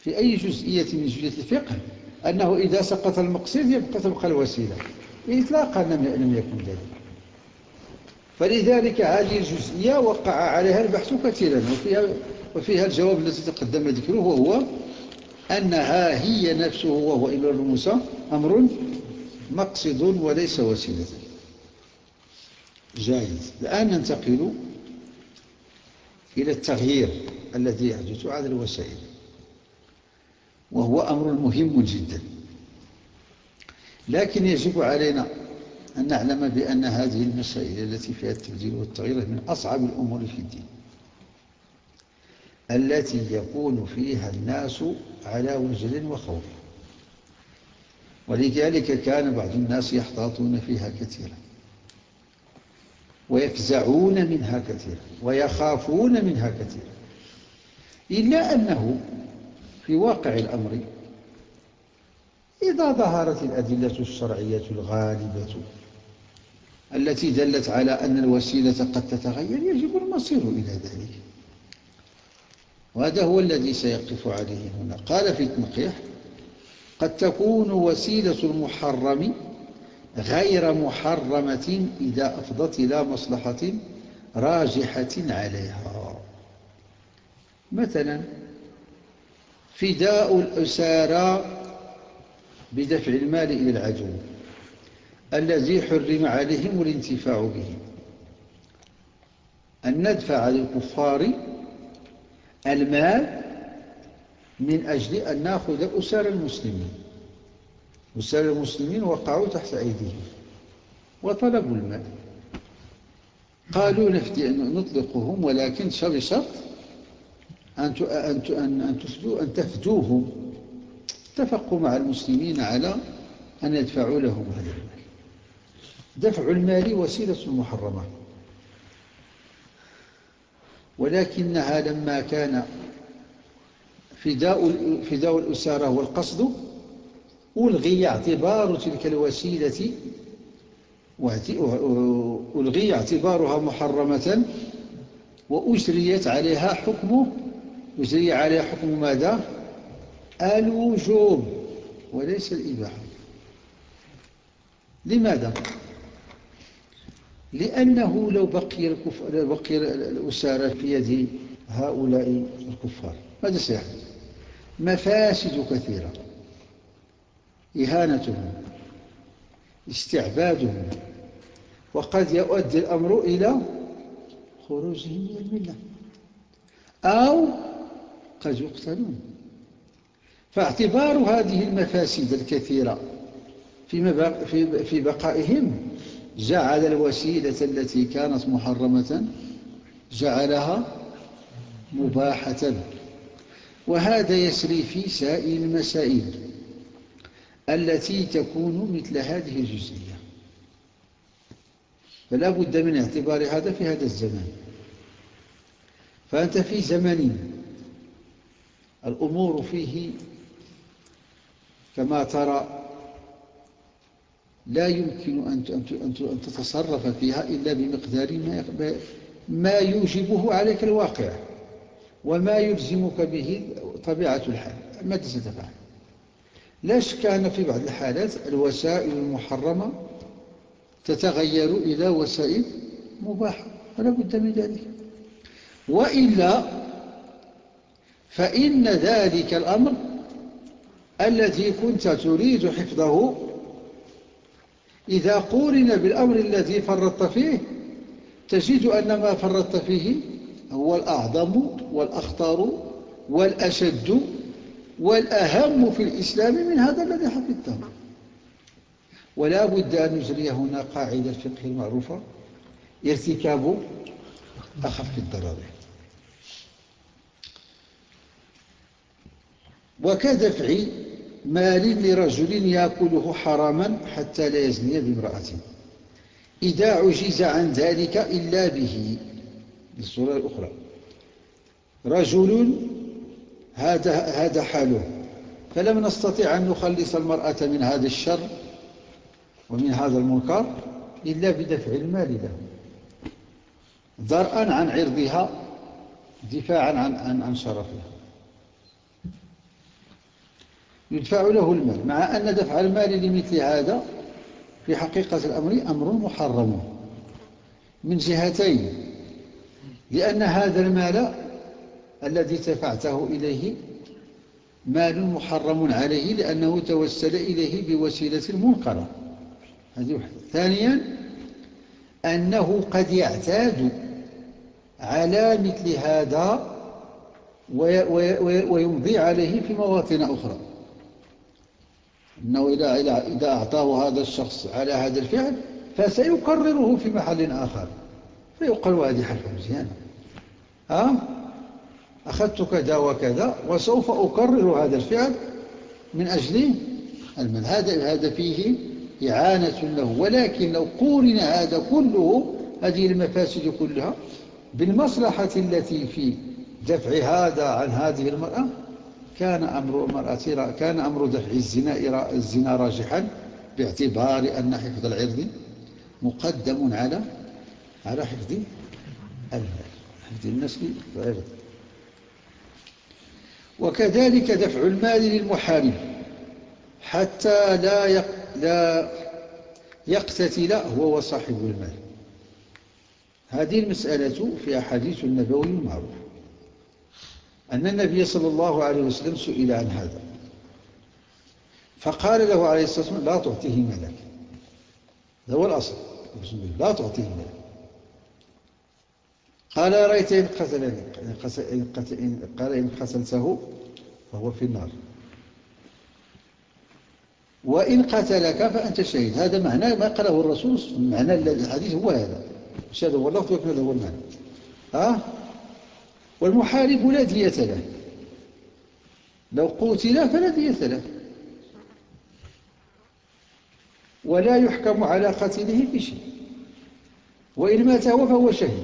في أي جزئية من جزئيات الفقه أنه إذا سقط المقصد يبقى تبقى الوسيلة. إطلاقا لم يكن ذلك. فلذلك هذه الجزئية وقع عليها البحث كثيرا وفيها, وفيها الجواب الذي تقدم ذكره وهو أنها هي نفسه وهو إلى موسى أمر مقصد وليس وسيلة. جائز. الآن ننتقل إلى التغيير الذي يحدث على الوسائل. وهو أمر مهم جدا. لكن يجب علينا أن نعلم بأن هذه المسائل التي فيها التبديل والتغيير من أصعب الأمور في الدين التي يكون فيها الناس على وجل وخوف. ولذلك كان بعض الناس يحتاطون فيها كثيرا ويفزعون منها كثيرا ويخافون منها كثيرا. إلا أنه في واقع الأمر. إذا ظهرت الأدلة الشرعية الغالبة التي دلت على أن الوسيلة قد تتغير يجب المصير إلى ذلك. وهذا هو الذي سيقف عليه هنا. قال في التنقيح قد تكون وسيلة المحرم غير محرمة إذا أفضت إلى مصلحة راجحة عليها. مثلا فداء الأسارى بدفع المال إلى العدو الذي حرم عليهم الانتفاع به. أن ندفع للكفار المال من أجل أن نأخذ أسار المسلمين. أسار المسلمين وقعوا تحت أيديهم وطلبوا المال. قالوا نطلقهم ولكن بشرط أن أن تفدوا أن تفدوهم اتفقوا مع المسلمين على أن يدفعوا لهم هذا المال. دفع المال وسيلة محرمة. ولكنها لما كان فداء فداء الأسارة والقصد ألغي اعتبار تلك الوسيلة ألغي اعتبارها محرمة وأجريت عليها حكم أجري عليها حكم ماذا؟ الوجوب وليس الإباحة لماذا؟ لأنه لو بقي, الكف... بقي الأسارة في يد هؤلاء الكفار ماذا سيحدث؟ مفاسد كثيرة إهانتهم استعبادهم وقد يؤدي الأمر إلى خروجهم من الملة أو قد يقتلون فاعتبار هذه المفاسد الكثيرة في بقائهم جعل الوسيلة التي كانت محرمة جعلها مباحة. وهذا يسري في سائر المسائل التي تكون مثل هذه الجزئية. فلا بد من اعتبار هذا في هذا الزمان فأنت في زمن الأمور فيه كما ترى لا يمكن أن تتصرف فيها إلا بمقدار ما يوجبه عليك الواقع وما يلزمك به طبيعة الحال. ماذا ستفعل لا شك أن في بعض الحالات الوسائل المحرمة تتغير إلى وسائل مباحة. ولا بد من ذلك. وإلا فإن ذلك الأمر الذي كنت تريد حفظه إذا قورن بالأمر الذي فرطت فيه تجد أن ما فرطت فيه هو الأعظم والأخطر والأشد والأهم في الإسلام من هذا الذي حفظته. ولا بد أن نجري هنا قاعدة الفقه المعروفة ارتكاب أخف الضرر. وكدفع مال لرجل يأكله حراما حتى لا يزني بامرأته إذا عجز عن ذلك إلا به. الصورة الأخرى. رجل هذا, حاله. فلم نستطع أن نخلص المرأة من هذا الشر ومن هذا المنكر إلا بدفع المال له. ذرأا عن عرضها دفاعا عن, عن شرفها. يدفع له المال مع أن دفع المال لمثل هذا في حقيقة الأمر أمر محرم. من جهتين لأن هذا المال الذي دفعته إليه مال محرم عليه لأنه توسل إليه بوسيلة منكرة هذه واحدة. ثانيا أنه قد يعتاد على مثل هذا ويمضي عليه في مواطن أخرى. أنه إذا أعطاه هذا الشخص على هذا الفعل فسيكرره في محل آخر. فيقال هذه حركة مزيانة ها؟ أخذت كذا وكذا وسوف أكرر هذا الفعل من أجل المال هذا هذا فيه إعانة له. ولكن لو قورن هذا كله هذه المفاسد كلها بالمصلحة التي في دفع هذا عن هذه المرأة كان أمر المرأة كان أمر دفع الزنا الزنا راجحا باعتبار أن حفظ العرض مقدم على على حفظ المال حفظ النسل والعرض. وكذلك دفع المال للمحارب حتى لا لا يقتتل هو وصاحب المال. هذه المسألة في أحاديث النبوي المعروف أن النبي صلى الله عليه وسلم سئل عن هذا. فقال له عليه الصلاة والسلام لا تعطيه مالك هذا هو الأصل. لا تعطيه مالك قال رأيت إن قتلني قال إن قتلته فهو في النار. وإن قتلك فأنت شهيد. هذا معنى ما قاله الرسول معنى الحديث هو هذا. مش هذا هو اللفظ ولكن هذا هو المعنى. ها؟ والمحارب لا دية له. لو قتل فلا دية له. ولا يحكم على قتله بشيء. وإن مات هو فهو شهيد.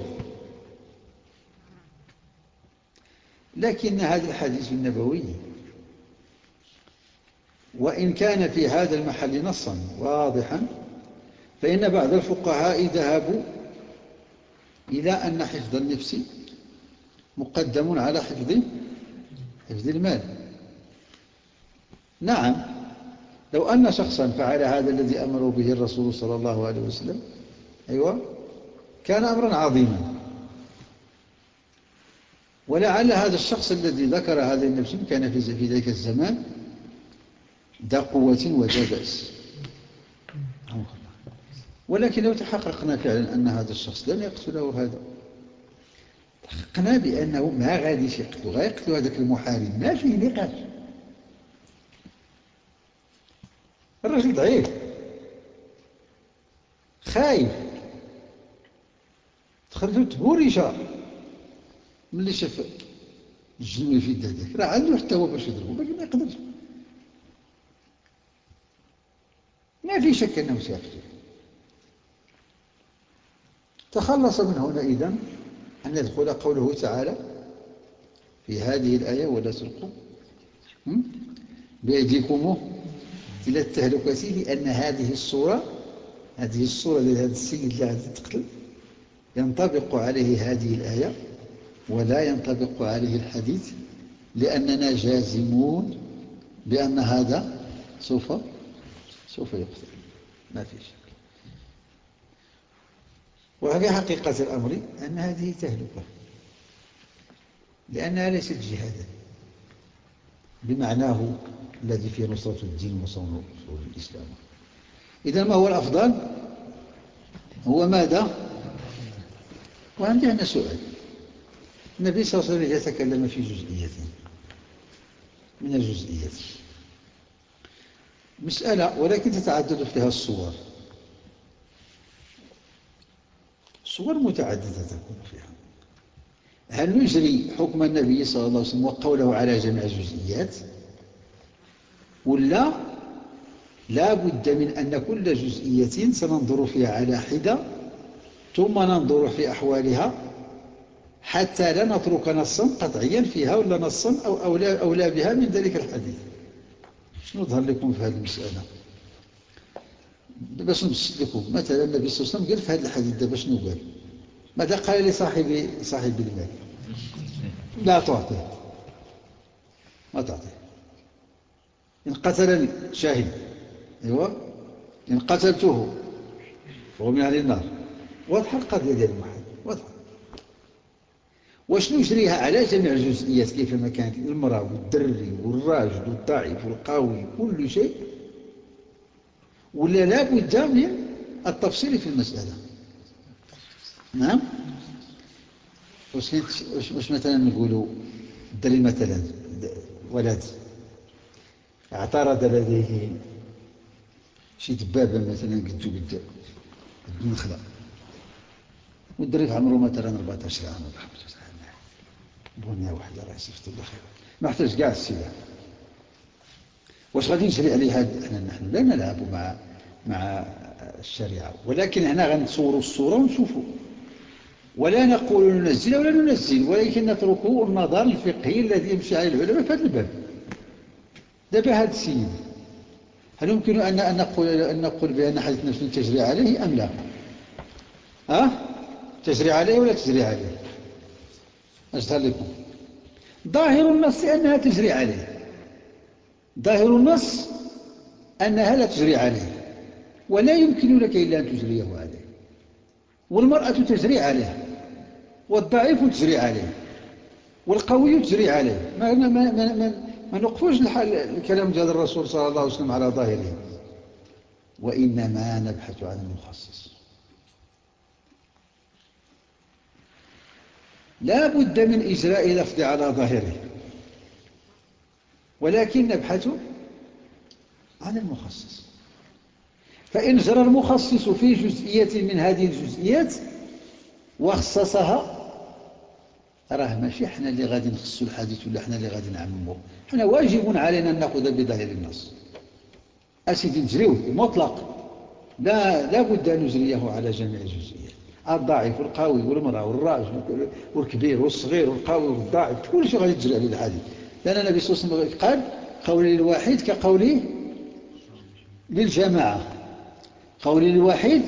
لكن هذا الحديث النبوي وإن كان في هذا المحل نصا واضحا فإن بعض الفقهاء ذهبوا إلى أن حفظ النفس مقدم على حفظ حفظ المال. نعم لو أن شخصا فعل هذا الذي أمر به الرسول صلى الله عليه وسلم أيوة كان أمرا عظيما. ولعل هذا الشخص الذي ذكر هذا النفس كان في ذلك الزمان ذا قوة وذا بأس. ولكن لو تحققنا فعلا أن هذا الشخص لم يقتله هذا. تحققنا بأنه ما غاديش يقتله غيقتل هذاك المحارب. ما فيه نقاش. الرجل ضعيف. خايف. تخرجوا تبوريشا ملي شاف الجنوي في هذاك. راه عنده حتى هو باش يضربه ولكن ما يقدرش. ما في شك أنه سيقتل. تخلص من هنا إذن. أن يدخل قوله تعالى في هذه الآية ولا تلقوا بأيديكم إلى التهلكة لأن هذه الصورة هذه الصورة لهذا السيد الذي تقتل ينطبق عليه هذه الآية ولا ينطبق عليه الحديث لأننا جازمون بأن هذا سوف سوف يقتل. ما في وفي حقيقة الأمر أن هذه تهلكة لأنها ليست جهادا بمعناه الذي في نصرة الدين وصون الإسلام. إذا ما هو الأفضل؟ هو ماذا؟ وعندي هنا سؤال. النبي صلى الله عليه وسلم يتكلم في جزئية من الجزئيات. مسألة ولكن تتعدد فيها الصور. صور متعددة تكون فيها. هل نجري حكم النبي صلى الله عليه وسلم وقوله على جميع الجزئيات؟ ولا لا بد من أن كل جزئية سننظر فيها على حدة ثم ننظر في أحوالها حتى لا نترك نصا قطعيا فيها ولا نصا أو أولى, بها من ذلك الحديث. شنو لكم في هذه المسألة؟ باش نبسط لكم؟ مثلا النبي صلى الله عليه وسلم قال في هذا الحديث دابا شنو قال؟ ماذا قال لصاحب صاحب المال لا تعطيه ما تعطيه إن قتلني شاهد. أيوه. إن قتلته فهو من أهل النار. واضحة القضية ديال المحل. واضحة. واش نجريها على جميع الجزئيات كيفما كانت المرأة والدري والراجل والضعيف والقوي كل شيء. ولا لا بد من التفصيل في المسألة. نعم؟ واش واش مثلا نقولوا الدري مثلا؟ ولد اعترض لديه شي دبابة مثلا قدو قد النخلة والدري في عمره مثلا 14 عام ولا 15 بنية واحدة راه يصيفط الله خير ما احتاج كاع السلاح واش غادي نجري عليه هذا إحنا نحن. لا نلعب مع مع الشريعة. ولكن هنا غنصوروا الصورة ونشوفوا ولا نقول ننزل ولا ننزل ولكن نترك النظر الفقهي الذي يمشي عليه العلماء في هذا الباب. دابا هذا السيد هل يمكن أن نقول, أن نقول بأن حديث نفس تجري عليه أم لا؟ ها؟ أه؟ تجري عليه ولا تجري عليه؟ أجهل لكم ظاهر النص أنها تجري عليه. ظاهر النص أنها لا تجري عليه ولا يمكن لك إلا أن تجريه عليه والمرأة تجري عليه والضعيف تجري عليه والقوي تجري عليه. ما, ما, ما, ما, ما نقفوش الكلام ديال الرسول صلى الله عليه وسلم على ظاهره. وإنما نبحث عن المخصص. لا بد من إجراء لفظ على ظاهره. ولكن نبحث عن المخصص. فإن جرى المخصص في جزئية من هذه الجزئيات وخصصها راه ماشي إحنا اللي غادي نخصوا الحديث ولا إحنا اللي غادي نعمموه إحنا واجب علينا أن نأخذ بظاهر النص. أسيدي نجريوه مطلق. لا, لا بد أن نجريه على جميع الجزئيات. الضعيف والقوي والمرأة والراجل والكبير والصغير والقوي والضعيف كل شيء غادي تجري عليه الحديث لأن النبي صلى الله عليه وسلم قال قولي للواحد كقولي للجماعة. قولي للواحد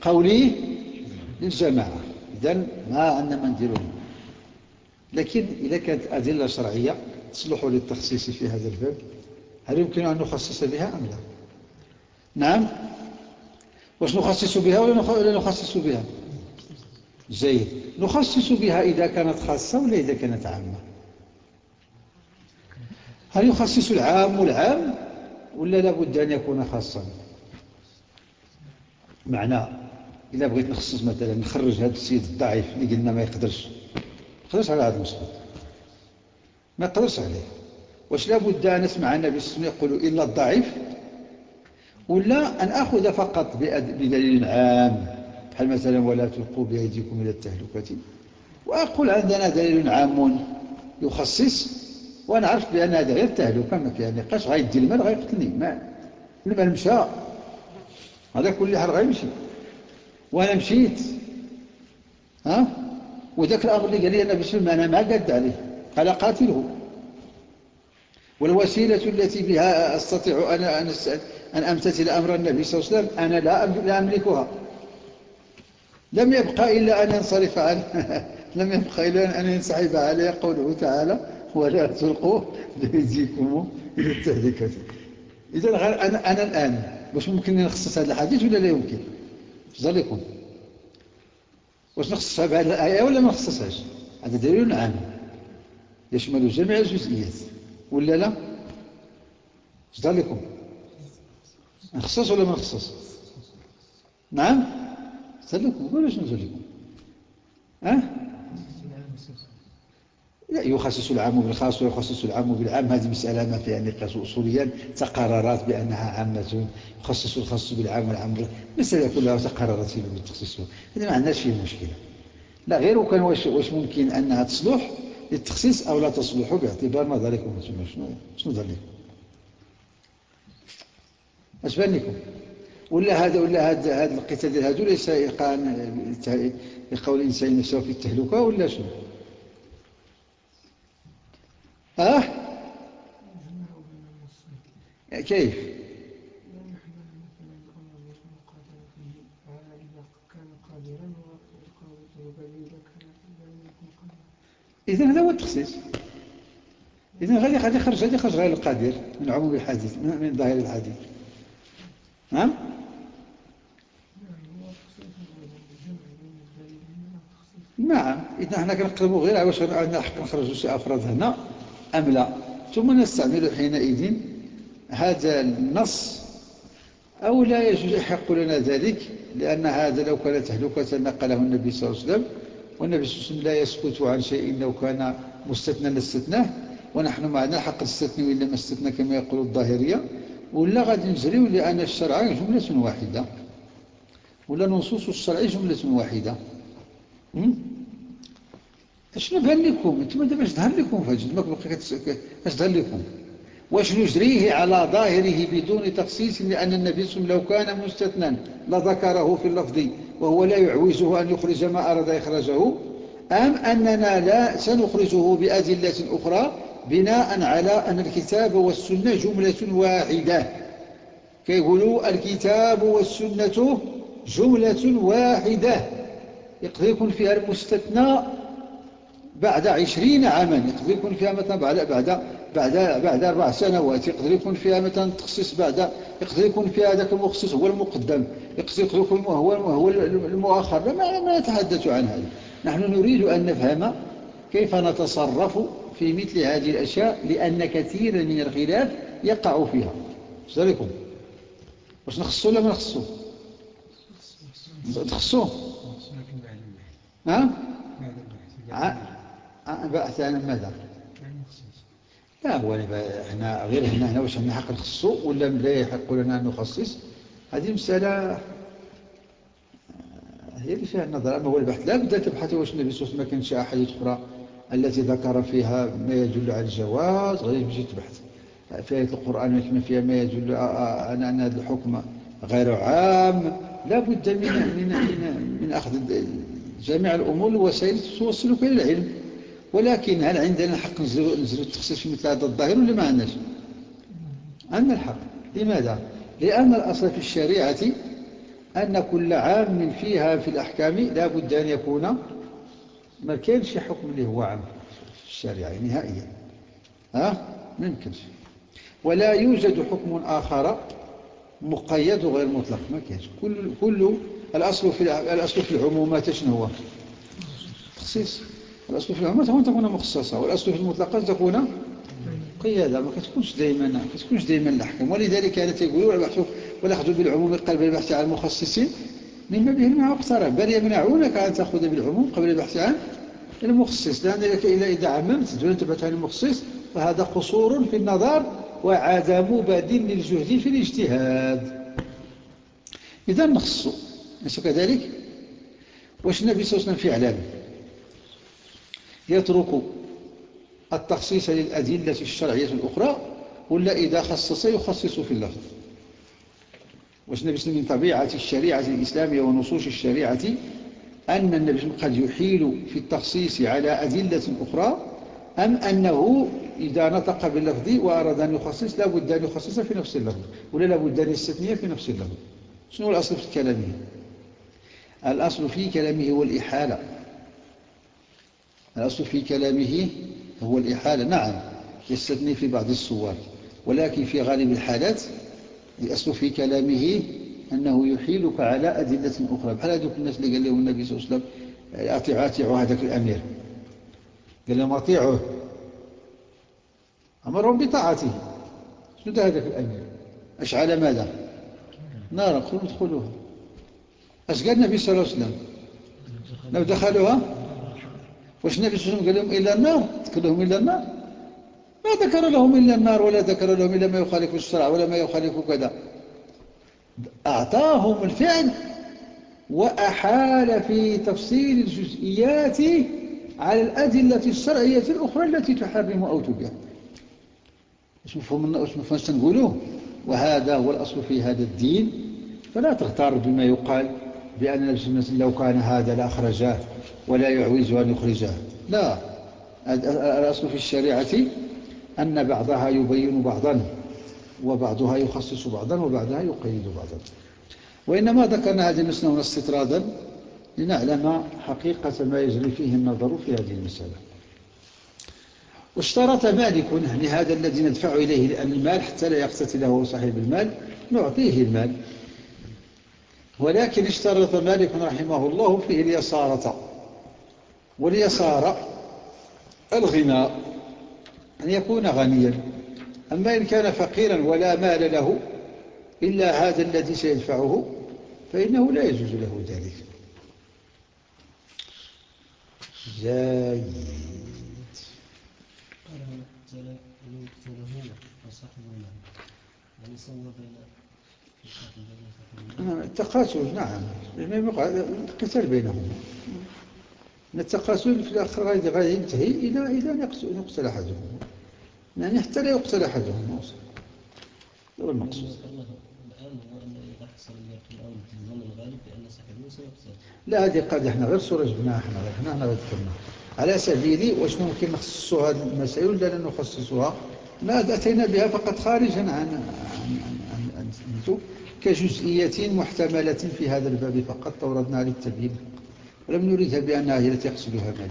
قولي للجماعة. إذن ما عندنا ما نديرون لكن إذا كانت أدلة شرعية تصلح للتخصيص في هذا الباب هل يمكن أن نخصص بها أم لا؟ نعم. واش نخصص بها ولا نخصص بها؟ جيد نخصص بها إذا كانت خاصة ولا إذا كانت عامة. هل يخصص العام العام ولا لابد أن يكون خاصا؟ معنى إذا بغيت نخصص مثلا نخرج هذا السيد الضعيف اللي قلنا ما يقدرش ما يقدرش على هذا المسقط ما يقدرش عليه. واش لابد أن نسمع النبي صلى الله عليه وسلم يقول إلا الضعيف؟ ولا أن أخذ فقط بدليل عام. بحال مثلا ولا تلقوا بأيديكم إلى التهلكة؟ وأقول عندنا دليل عام يخصص وأنا عرفت بأن هذا غير تهلكة ما فيها نقاش غيدي المال غيقتلني ما المال مشى. هذا كل حال غيمشي وأنا مشيت. ها؟ وذاك الأمر اللي قال لي عليه وسلم أنا ما قد عليه. قال قاتله. والوسيلة التي بها أستطيع أنا أن, أن أمتثل أمر النبي صلى الله عليه وسلم أنا لا أملكها. لم يبقى إلا أن ينصرف عنه لم يبقى إلا أن ينسحب عليه قوله تعالى ولا تلقوا بيديكم إلى التهلكة إذا أنا, أنا الآن واش ممكن نخصص هذا الحديث ولا لا يمكن؟ فضلكم واش نخصصها بهذه الآية ولا ما نخصصهاش؟ هذا دليل عام. يشمل جميع الجزئيات. ولا لا؟ فضلكم نخصص ولا ما نخصص؟ نعم؟ سلكم ولا شنو سلكم ها؟ لا يخصص العام بالخاص ويخصص العام بالعام. هذه مسألة ما فيها نقاش أصوليا. تقررات بأنها عامة يخصص الخاص بالعام والعام مسألة كلها تقررت في بالتخصيص هذا ما عندناش فيه مشكلة. لا غير كان واش, واش ممكن أنها تصلح للتخصيص أو لا تصلح؟ باعتبار ذلك شنو شنو ذلك؟ اش بان لكم؟ ولا هذا ولا هذا هذا القتال ديال هذو ليس لقول الإنسان نفسه في التهلكة ولا شنو؟ ها؟ كيف؟ إذا هذا هو التخصيص. إذا غادي غادي يخرج غادي يخرج غير القادر من عموم الحديث من ظاهر الحديث. نعم؟ نعم. إذا إحنا كنقلبوا غير واش عندنا حق نخرجوا شي أفراد هنا. أم لا؟ ثم نستعمل حينئذ هذا النص أو لا يجوز يحق لنا ذلك لأن هذا لو كان تهلكة نقله النبي صلى الله عليه وسلم والنبي صلى الله عليه وسلم لا يسكت عن شيء لو كان مستثنى لاستثناه ونحن معنا حق استثنى وإلا ما استثنى كما يقول الظاهرية. ولا غادي نجريو لأن الشرع جملة واحدة ولا نصوص الشرع جملة واحدة. أشنو بان لكم؟ أنتم دابا اش ظهر لكم فاش ما بقى اش ظهر لكم؟ واش نجريه على ظاهره بدون تخصيص لأن النبي صلى الله عليه وسلم لو كان مستثنى لذكره في اللفظ وهو لا يعوزه أن يخرج ما أراد إخراجه أم أننا لا سنخرجه بأدلة أخرى بناء على أن الكتاب والسنة جملة واحدة. كيقولوا الكتاب والسنة جملة واحدة. يقدر يكون فيها المستثنى بعد عشرين عاما يقدر يكون فيها مثلا بعد بعد بعد بعد أربع سنوات يقدر يكون فيها مثلا تخصيص بعد يقدر يكون فيها ذاك المخصص هو المقدم يقدر يكون هو هو المؤخر. لا ما نتحدث عن هذا. نحن نريد أن نفهم كيف نتصرف في مثل هذه الأشياء لأن كثيرا من الخلاف يقع فيها. سألكم واش نخصو ولا ما نخصو تخصو ها؟ بحث عن ماذا؟ لا هو إحنا غير هنا هنا واش حق نخصو ولا لا يحق لنا أن نخصص؟ هذه مسألة هي اللي فيها النظر. أما هو البحث لا بد تبحث واش النبي صلى الله عليه وسلم ما كانش أحاديث أخرى التي ذكر فيها ما يدل على الجواز غير بجي تبحث. في آية القرآن كما فيها ما يدل على أن هذا الحكم غير عام. لا بد من, من, من, من أخذ جميع الأمور الوسائل توصلك إلى العلم. ولكن هل عندنا الحق نزل التخصيص في مثل هذا الظاهر ولا ما عندناش؟ عندنا الحق. لماذا؟ لأن الأصل في الشريعة أن كل عام فيها في الأحكام لا بد أن يكون ما كانش حكم اللي هو عام في الشريعة نهائيا. ها؟ ما يمكنش. ولا يوجد حكم آخر مقيد غير مطلق. ما كانش. كل كل الأصل في الأصل في العمومات شنو هو؟ تخصيص. الأصل في هو أن تكون مخصصة والأصل في المطلقات تكون قيادة ما كتكونش دائما ما كتكونش دائما الأحكام ولذلك كانت يقولوا البحث والأخذ بالعموم قبل البحث عن المخصصين مما به المعنى اقترب بل يمنعونك أن تأخذ بالعموم قبل البحث عن المخصص لأنك إذا عممت دون تبحث عن المخصص فهذا قصور في النظر وعدم بدل للجهد في الاجتهاد. إذا نخص أليس كذلك؟ واش النبي صلى الله عليه وسلم فعلا؟ يترك التخصيص للأدلة الشرعية الأخرى ولا إذا خصص يخصص في اللفظ. واش النبي من طبيعة الشريعة الإسلامية ونصوص الشريعة أن النبي قد يحيل في التخصيص على أدلة أخرى أم أنه إذا نطق باللفظ وأراد أن يخصص لا بد أن يخصص في نفس اللفظ ولا لا بد أن يستثني في نفس اللفظ. شنو الأصل في كلامه؟ الأصل في كلامه هو الإحالة. الأصل في كلامه هو الإحالة نعم يستثني في بعض الصور ولكن في غالب الحالات الأصل في كلامه أنه يحيلك على أدلة أخرى. بحال هذوك الناس اللي قال لهم النبي صلى الله عليه وسلم أطيعوا أطيعوا هذاك الأمير. قال لهم أطيعوه. أمرهم بطاعته. شنو هذاك الأمير؟ أشعل ماذا؟ نارا قلوا ادخلوها. أش قال النبي صلى الله عليه وسلم؟ لو دخلوها؟ واش النبي صلى الله عليه وسلم قال لهم إلا النار. ذكر لهم إلا النار. ما ذكر لهم إلا النار ولا ذكر لهم إلا ما يخالف الشرع ولا ما يخالف كذا. أعطاهم الفعل وأحال في تفصيل الجزئيات على الأدلة الشرعية الأخرى التي تحرم أو تبيع إيش مفهوم نقولوه وهذا هو الأصل في هذا الدين. فلا تغتر بما يقال بأن لو كان هذا لأخرجاه ولا يعوز أن يخرجاه لا. الأصل في الشريعة أن بعضها يبين بعضا وبعضها يخصص بعضا وبعضها يقيد بعضا. وإنما ذكرنا هذه المسألة استطرادا لنعلم حقيقة ما يجري فيه النظر في هذه المسألة. واشترط مالك لهذا الذي ندفع إليه المال حتى لا يقتتله صاحب المال نعطيه المال. ولكن اشترط مالك رحمه الله فيه اليسارة. واليسارة الغنى أن يكون غنيا. أما إن كان فقيرا ولا مال له إلا هذا الذي سيدفعه فإنه لا يجوز له ذلك. جيد التقاتل نعم. القتال بينهم التقاتل في الآخر غادي ينتهي إلى إلى أن يقتل أحدهم يعني حتى لا يقتل أحدهم هو المقصود لا هذه قد إحنا غير صورة جبناها إحنا غير إحنا غير ذكرنا على سبيل واش ممكن نخصصوا هذه المسائل ولا لا نخصصوها ما أتينا بها فقط خارجا عن, عن, عن, عن, عن كجزئية محتملة في هذا الباب فقط توردنا للتبيين ولم نريدها بأنها هي التي يقصدها مالك.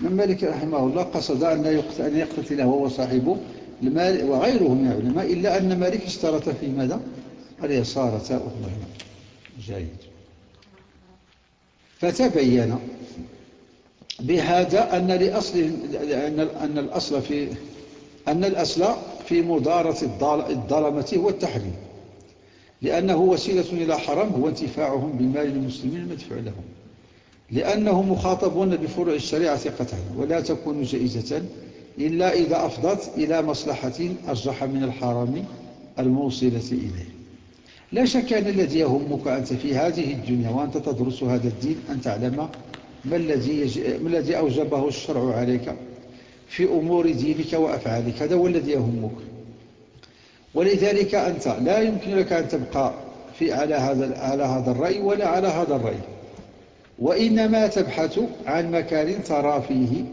من مالك رحمه الله قصد أن يقتتل هو وصاحبه وغيره من العلماء إلا أن مالك اشترط في ماذا؟ اليسارة هنا جيد. فتبين بهذا أن لأصل أن الأصل في أن الأصل في مدارة الظلمة هو التحريم لأنه وسيلة إلى حرام هو انتفاعهم بمال المسلمين المدفوع لهم. لأنهم مخاطبون بفروع الشريعة قطعا ولا تكون جائزة إلا إذا أفضت إلى مصلحة أرجح من الحرام الموصلة إليه. لا شك أن الذي يهمك أنت في هذه الدنيا وأنت تدرس هذا الدين أن تعلم ما الذي, ما الذي أوجبه الشرع عليك في أمور دينك وأفعالك هذا هو الذي يهمك. ولذلك أنت لا يمكن لك أن تبقى في على هذا على هذا الرأي ولا على هذا الرأي. وإنما تبحث عن مكان ترى فيه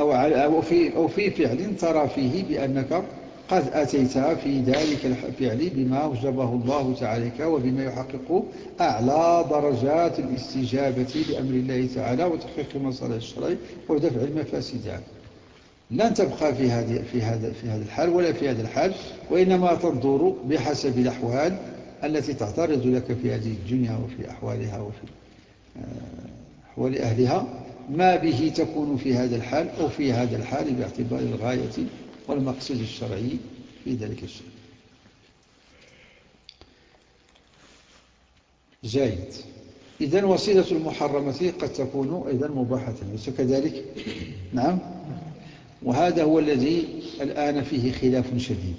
أو, أو, في, أو في فعل ترى فيه بأنك قد أتيت في ذلك الفعل بما أوجبه الله تعالى وبما يحقق أعلى درجات الاستجابة لأمر الله تعالى وتحقيق المصالح الشرعي ودفع المفاسد. لن تبقى في هذه في هذا في هذا الحال ولا في هذا الحال وإنما تنظر بحسب الأحوال التي تعترض لك في هذه الدنيا وفي أحوالها وفي آه، أحوال أهلها ما به تكون في هذا الحال أو في هذا الحال باعتبار الغاية والمقصد الشرعي في ذلك الشيء جيد إذن وسيلة المحرمة قد تكون أيضا مباحة ليس كذلك؟ نعم. وهذا هو الذي الآن فيه خلاف شديد.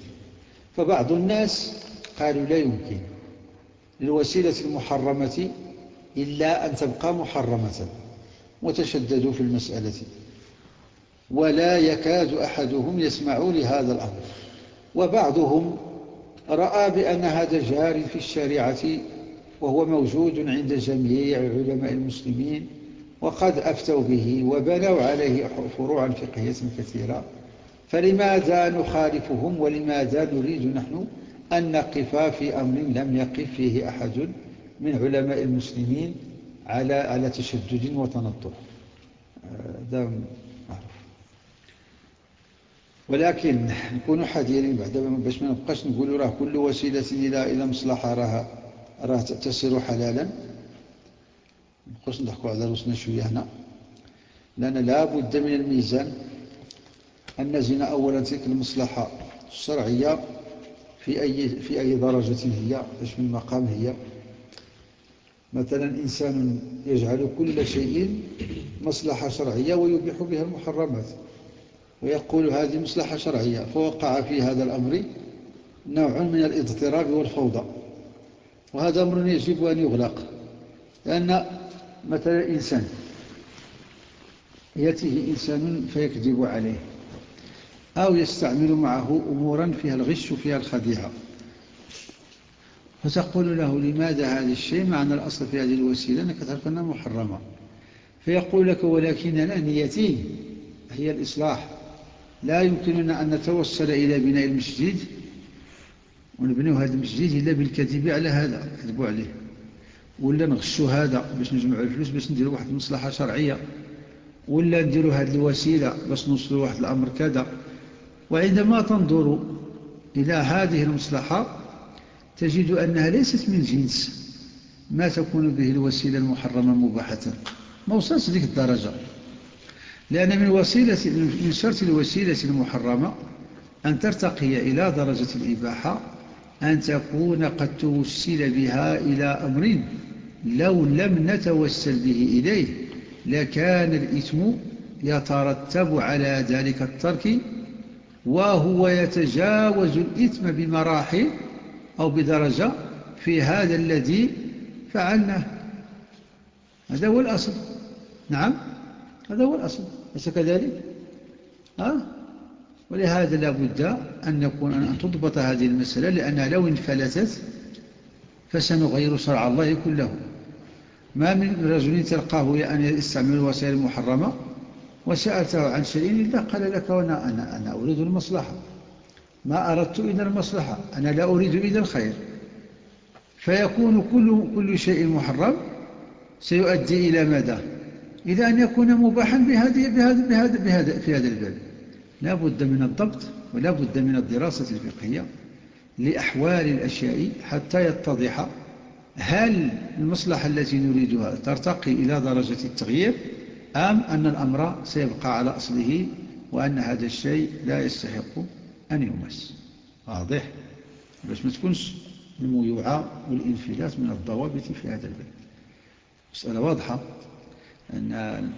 فبعض الناس قالوا لا يمكن للوسيلة المحرمة إلا أن تبقى محرمة وتشددوا في المسألة. ولا يكاد أحدهم يسمع لهذا الأمر. وبعضهم رأى بأن هذا جار في الشريعة وهو موجود عند جميع علماء المسلمين وقد أفتوا به وبنوا عليه فروعا فقهية كثيرة. فلماذا نخالفهم؟ ولماذا نريد نحن أن نقف في أمر لم يقف فيه أحد؟ من علماء المسلمين على على تشدد وتنطع معروف. ولكن نكون حذرين بعد باش ما نبقاش نقولوا راه كل وسيلة إلى إلى مصلحة راه راه تسير حلالا. نبقاش نضحكوا على رؤوسنا شوية هنا. لأن لا بد من الميزان أن نزن أولا تلك المصلحة الشرعية في أي, في أي درجة هي إيش من مقام هي. مثلا إنسان يجعل كل شيء مصلحة شرعية ويبيح بها المحرمات ويقول هذه مصلحة شرعية فوقع في هذا الأمر نوع من الاضطراب والفوضى. وهذا أمر يجب أن يغلق لأن مثلا إنسان يأتيه إنسان فيكذب عليه أو يستعمل معه أمورا فيها الغش وفيها الخديعة. فتقول له لماذا هذا الشيء مع أن الأصل في هذه الوسيلة أنك تعرف أنها محرمة. فيقول لك ولكننا نيتي هي الإصلاح. لا يمكننا أن نتوصل إلى بناء المسجد ونبني هذا المسجد إلا بالكذب على هذا كذبوا عليه. ولا نغشوا هذا باش نجمعوا الفلوس باش نديروا واحد المصلحة شرعية. ولا نديروا هذه الوسيلة باش نوصلوا واحد الأمر كذا. وعندما تنظر إلى هذه المصلحة تجد أنها ليست من جنس ما تكون به الوسيلة المحرمة مباحة. ما وصلت ذيك الدرجة. لأن من, وسيلة من شرط الوسيلة المحرمة أن ترتقي إلى درجة الإباحة أن تكون قد توسل بها إلى أمر لو لم نتوسل به إليه. لكان الإثم يترتب على ذلك الترك وهو يتجاوز الإثم بمراحل أو بدرجة في هذا الذي فعلناه. هذا هو الأصل. نعم هذا هو الأصل. ليس كذلك؟ ها؟ ولهذا لابد أن, نكون أن تضبط هذه المسألة لأنها لو انفلتت فسنغير شرع الله كله. ما من رجل تلقاه أن يستعمل الوسائل المحرمة وسألته عن شيء إلا قال لك وأنا أنا, أنا أريد المصلحة. ما أردت إلا المصلحة أنا لا أريد إلا الخير. فيكون كل, كل شيء محرم سيؤدي إلى ماذا؟ إلى أن يكون مباحا بهذه بهذا بهذا بهذا في هذا الباب. لا بد من الضبط ولا بد من الدراسة الفقهية لأحوال الأشياء حتى يتضح هل المصلحة التي نريدها ترتقي إلى درجة التغيير أم أن الأمر سيبقى على أصله وأن هذا الشيء لا يستحق أن يمس. واضح؟ باش ما تكونش الميوعة والإنفلات من الضوابط في هذا الباب مسألة واضحة أن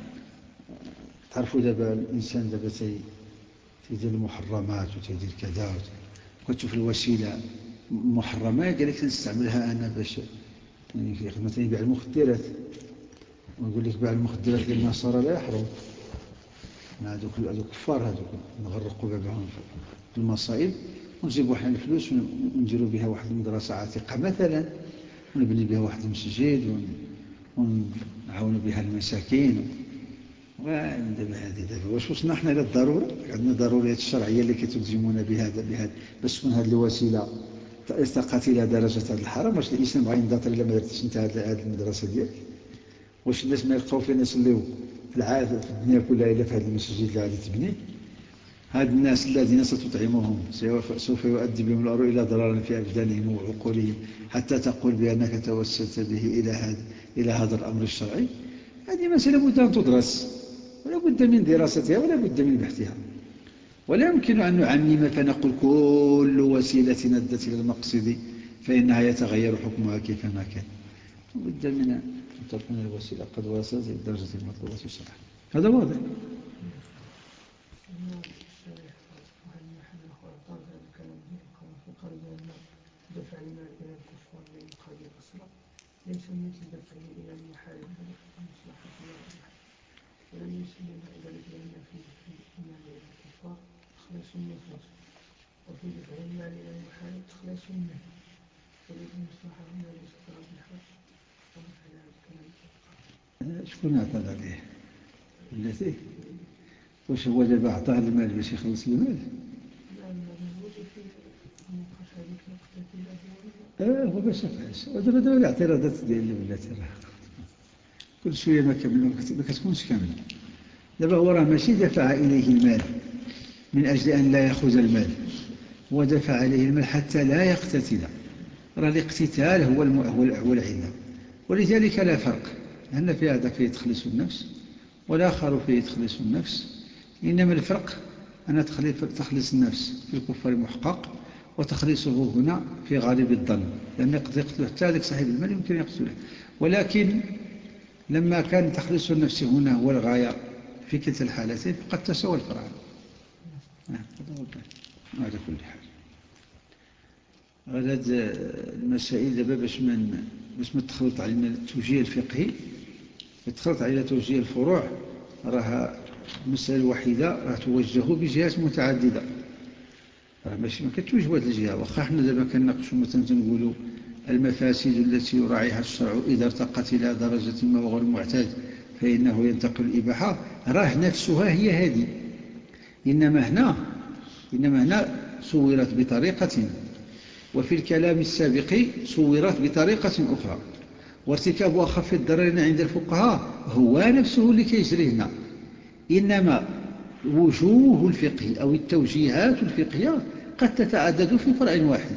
تعرفوا دابا الإنسان دابا تيدير المحرمات وتيدير كذا وتشوف الوسيلة محرمة قال لك نستعملها أنا باش يعني مثلا يبيع المخدرات. ويقول لك بيع المخدرات ديال النصارى لا يحرم هذوك كفار هذوك نغرقوا بابهم. المصائب ونجيبوا حنا الفلوس ونديروا بها واحد المدرسة عتيقة. مثلا ونبني بها واحد المسجد ونعاونوا بها المساكين. دابا هذه دابا واش وصلنا حنا إلى الضرورة؟ عندنا ضروريات الشرعيه اللي كتلزمونا بهذا بهذا باش تكون هذه الوسيلة ارتقت إلى درجة هذا الحرام؟ واش الإنسان بغى ينضطر إلا ما درتش أنت هذه المدرسة ديالك؟ واش الناس ما يلقاو فينا يصليو في العادة في الدنيا كلها إلا في هذا المسجد اللي غادي تبني هاد الناس الذين ستطعمهم سوف يؤدي بهم الأمر إلى ضرر في أبدانهم وعقولهم حتى تقول بأنك توسلت به إلى هذا إلى هذا الأمر الشرعي. هذه مسألة بد أن تدرس ولا بد من دراستها ولا بد من بحثها. ولا يمكن أن نعمم فنقول كل وسيلة أدت إلى المقصد فإنها يتغير حكمها كيفما كان. بد من أن تكون الوسيلة قد وصلت إلى الدرجة المطلوبة الشرع. هذا واضح دفع المال إلى الكفار لإنقاذ الأسرى ليس مثل دفعه إلى المحارب مصلحة النفوس وفي ولكن الكلام شكون اعتذر عليه؟ التي واش هو دابا عطاه المال باش يخلص المال؟ آه هو باش فاش ودابا دابا الاعتراضات ديال الولات راه كل شوية ما كتكونش كاملة دابا هو راه ماشي دفع إليه المال من أجل أن لا يأخذ المال. هو دفع عليه المال حتى لا يقتتل. راه الاقتتال هو هو العلة. ولذلك لا فرق. لأن في هذا فيه تخلص النفس والآخر فيه تخلص النفس. إنما الفرق أن تخلص النفس في الكفار محقق وتخليصه هنا في غالب الظن. لأن يقتله ذلك صاحب المال يمكن يقتله. ولكن لما كان تخليص النفس هنا هو الغاية في كلتا الحالتين فقد تسوى الفرع نعم، هذا كل حال. هذا المسائل دابا باش من باش ما تخلط علينا التوجيه الفقهي تخلط علينا توجيه الفروع راها المسألة الوحيدة راه توجه بجهات متعددة. ماشي ما كتوجه واحد الجهة. واخا حنا دابا كنناقشوا مثلا تنقولوا المفاسد التي يراعيها الشرع إذا ارتقت إلى درجة ما وهو المعتاد. فإنه ينتقل الاباحه راه نفسها هي هذه. إنما هنا إنما هنا صورت بطريقة وفي الكلام السابق صورت بطريقة أخرى. وارتكاب أخف الضررين عند الفقهاء هو نفسه اللي كيجري هنا. إنما وجوه الفقه أو التوجيهات الفقهية قد تتعدد في فرع واحد.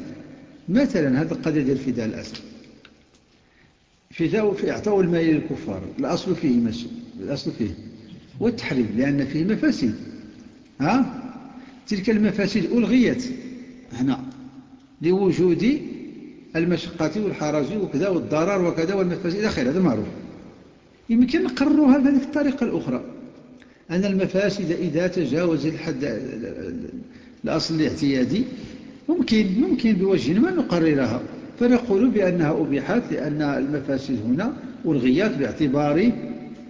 مثلا هذا القضية ديال الفداء الأسر فداء في إعطاء المال للكفار. الأصل فيه مش الأصل فيه والتحريم لأن فيه مفاسد. ها؟ تلك المفاسد ألغيت هنا لوجود المشقة والحرج وكذا والضرر وكذا والمفاسد إلى آخره. هذا معروف. يمكن نقررها بهذه الطريقة الأخرى. أن المفاسد إذا تجاوز الحد الأصل الاعتيادي ممكن ممكن بوجه ما نقررها. فنقول بأنها أبيحت لأن المفاسد هنا ألغيت باعتبار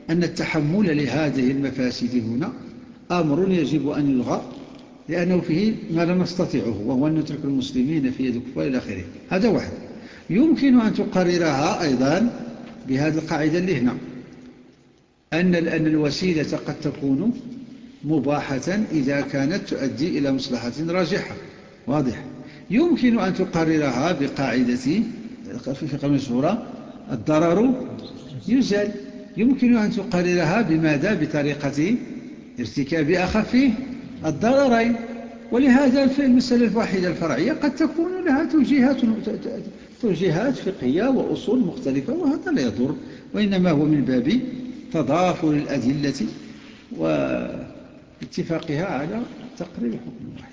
أن التحمل لهذه المفاسد هنا أمر يجب أن يلغى لأنه فيه ما لا نستطيعه وهو أن نترك المسلمين في يد الكفار إلى آخره. هذا واحد. يمكن أن تقررها أيضا بهذه القاعدة اللي هنا. أن أن الوسيلة قد تكون مباحة إذا كانت تؤدي إلى مصلحة راجحة. واضح؟ يمكن أن تقررها بقاعدة في قانون الشهرة الضرر يزال يمكن أن تقررها بماذا؟ بطريقة ارتكاب أخف الضررين. ولهذا المسألة الواحدة الفرعية قد تكون لها توجيهات توجيهات فقهية وأصول مختلفة وهذا لا يضر. وإنما هو من باب تضافر الأدلة واتفاقها على تقرير حكم واحد.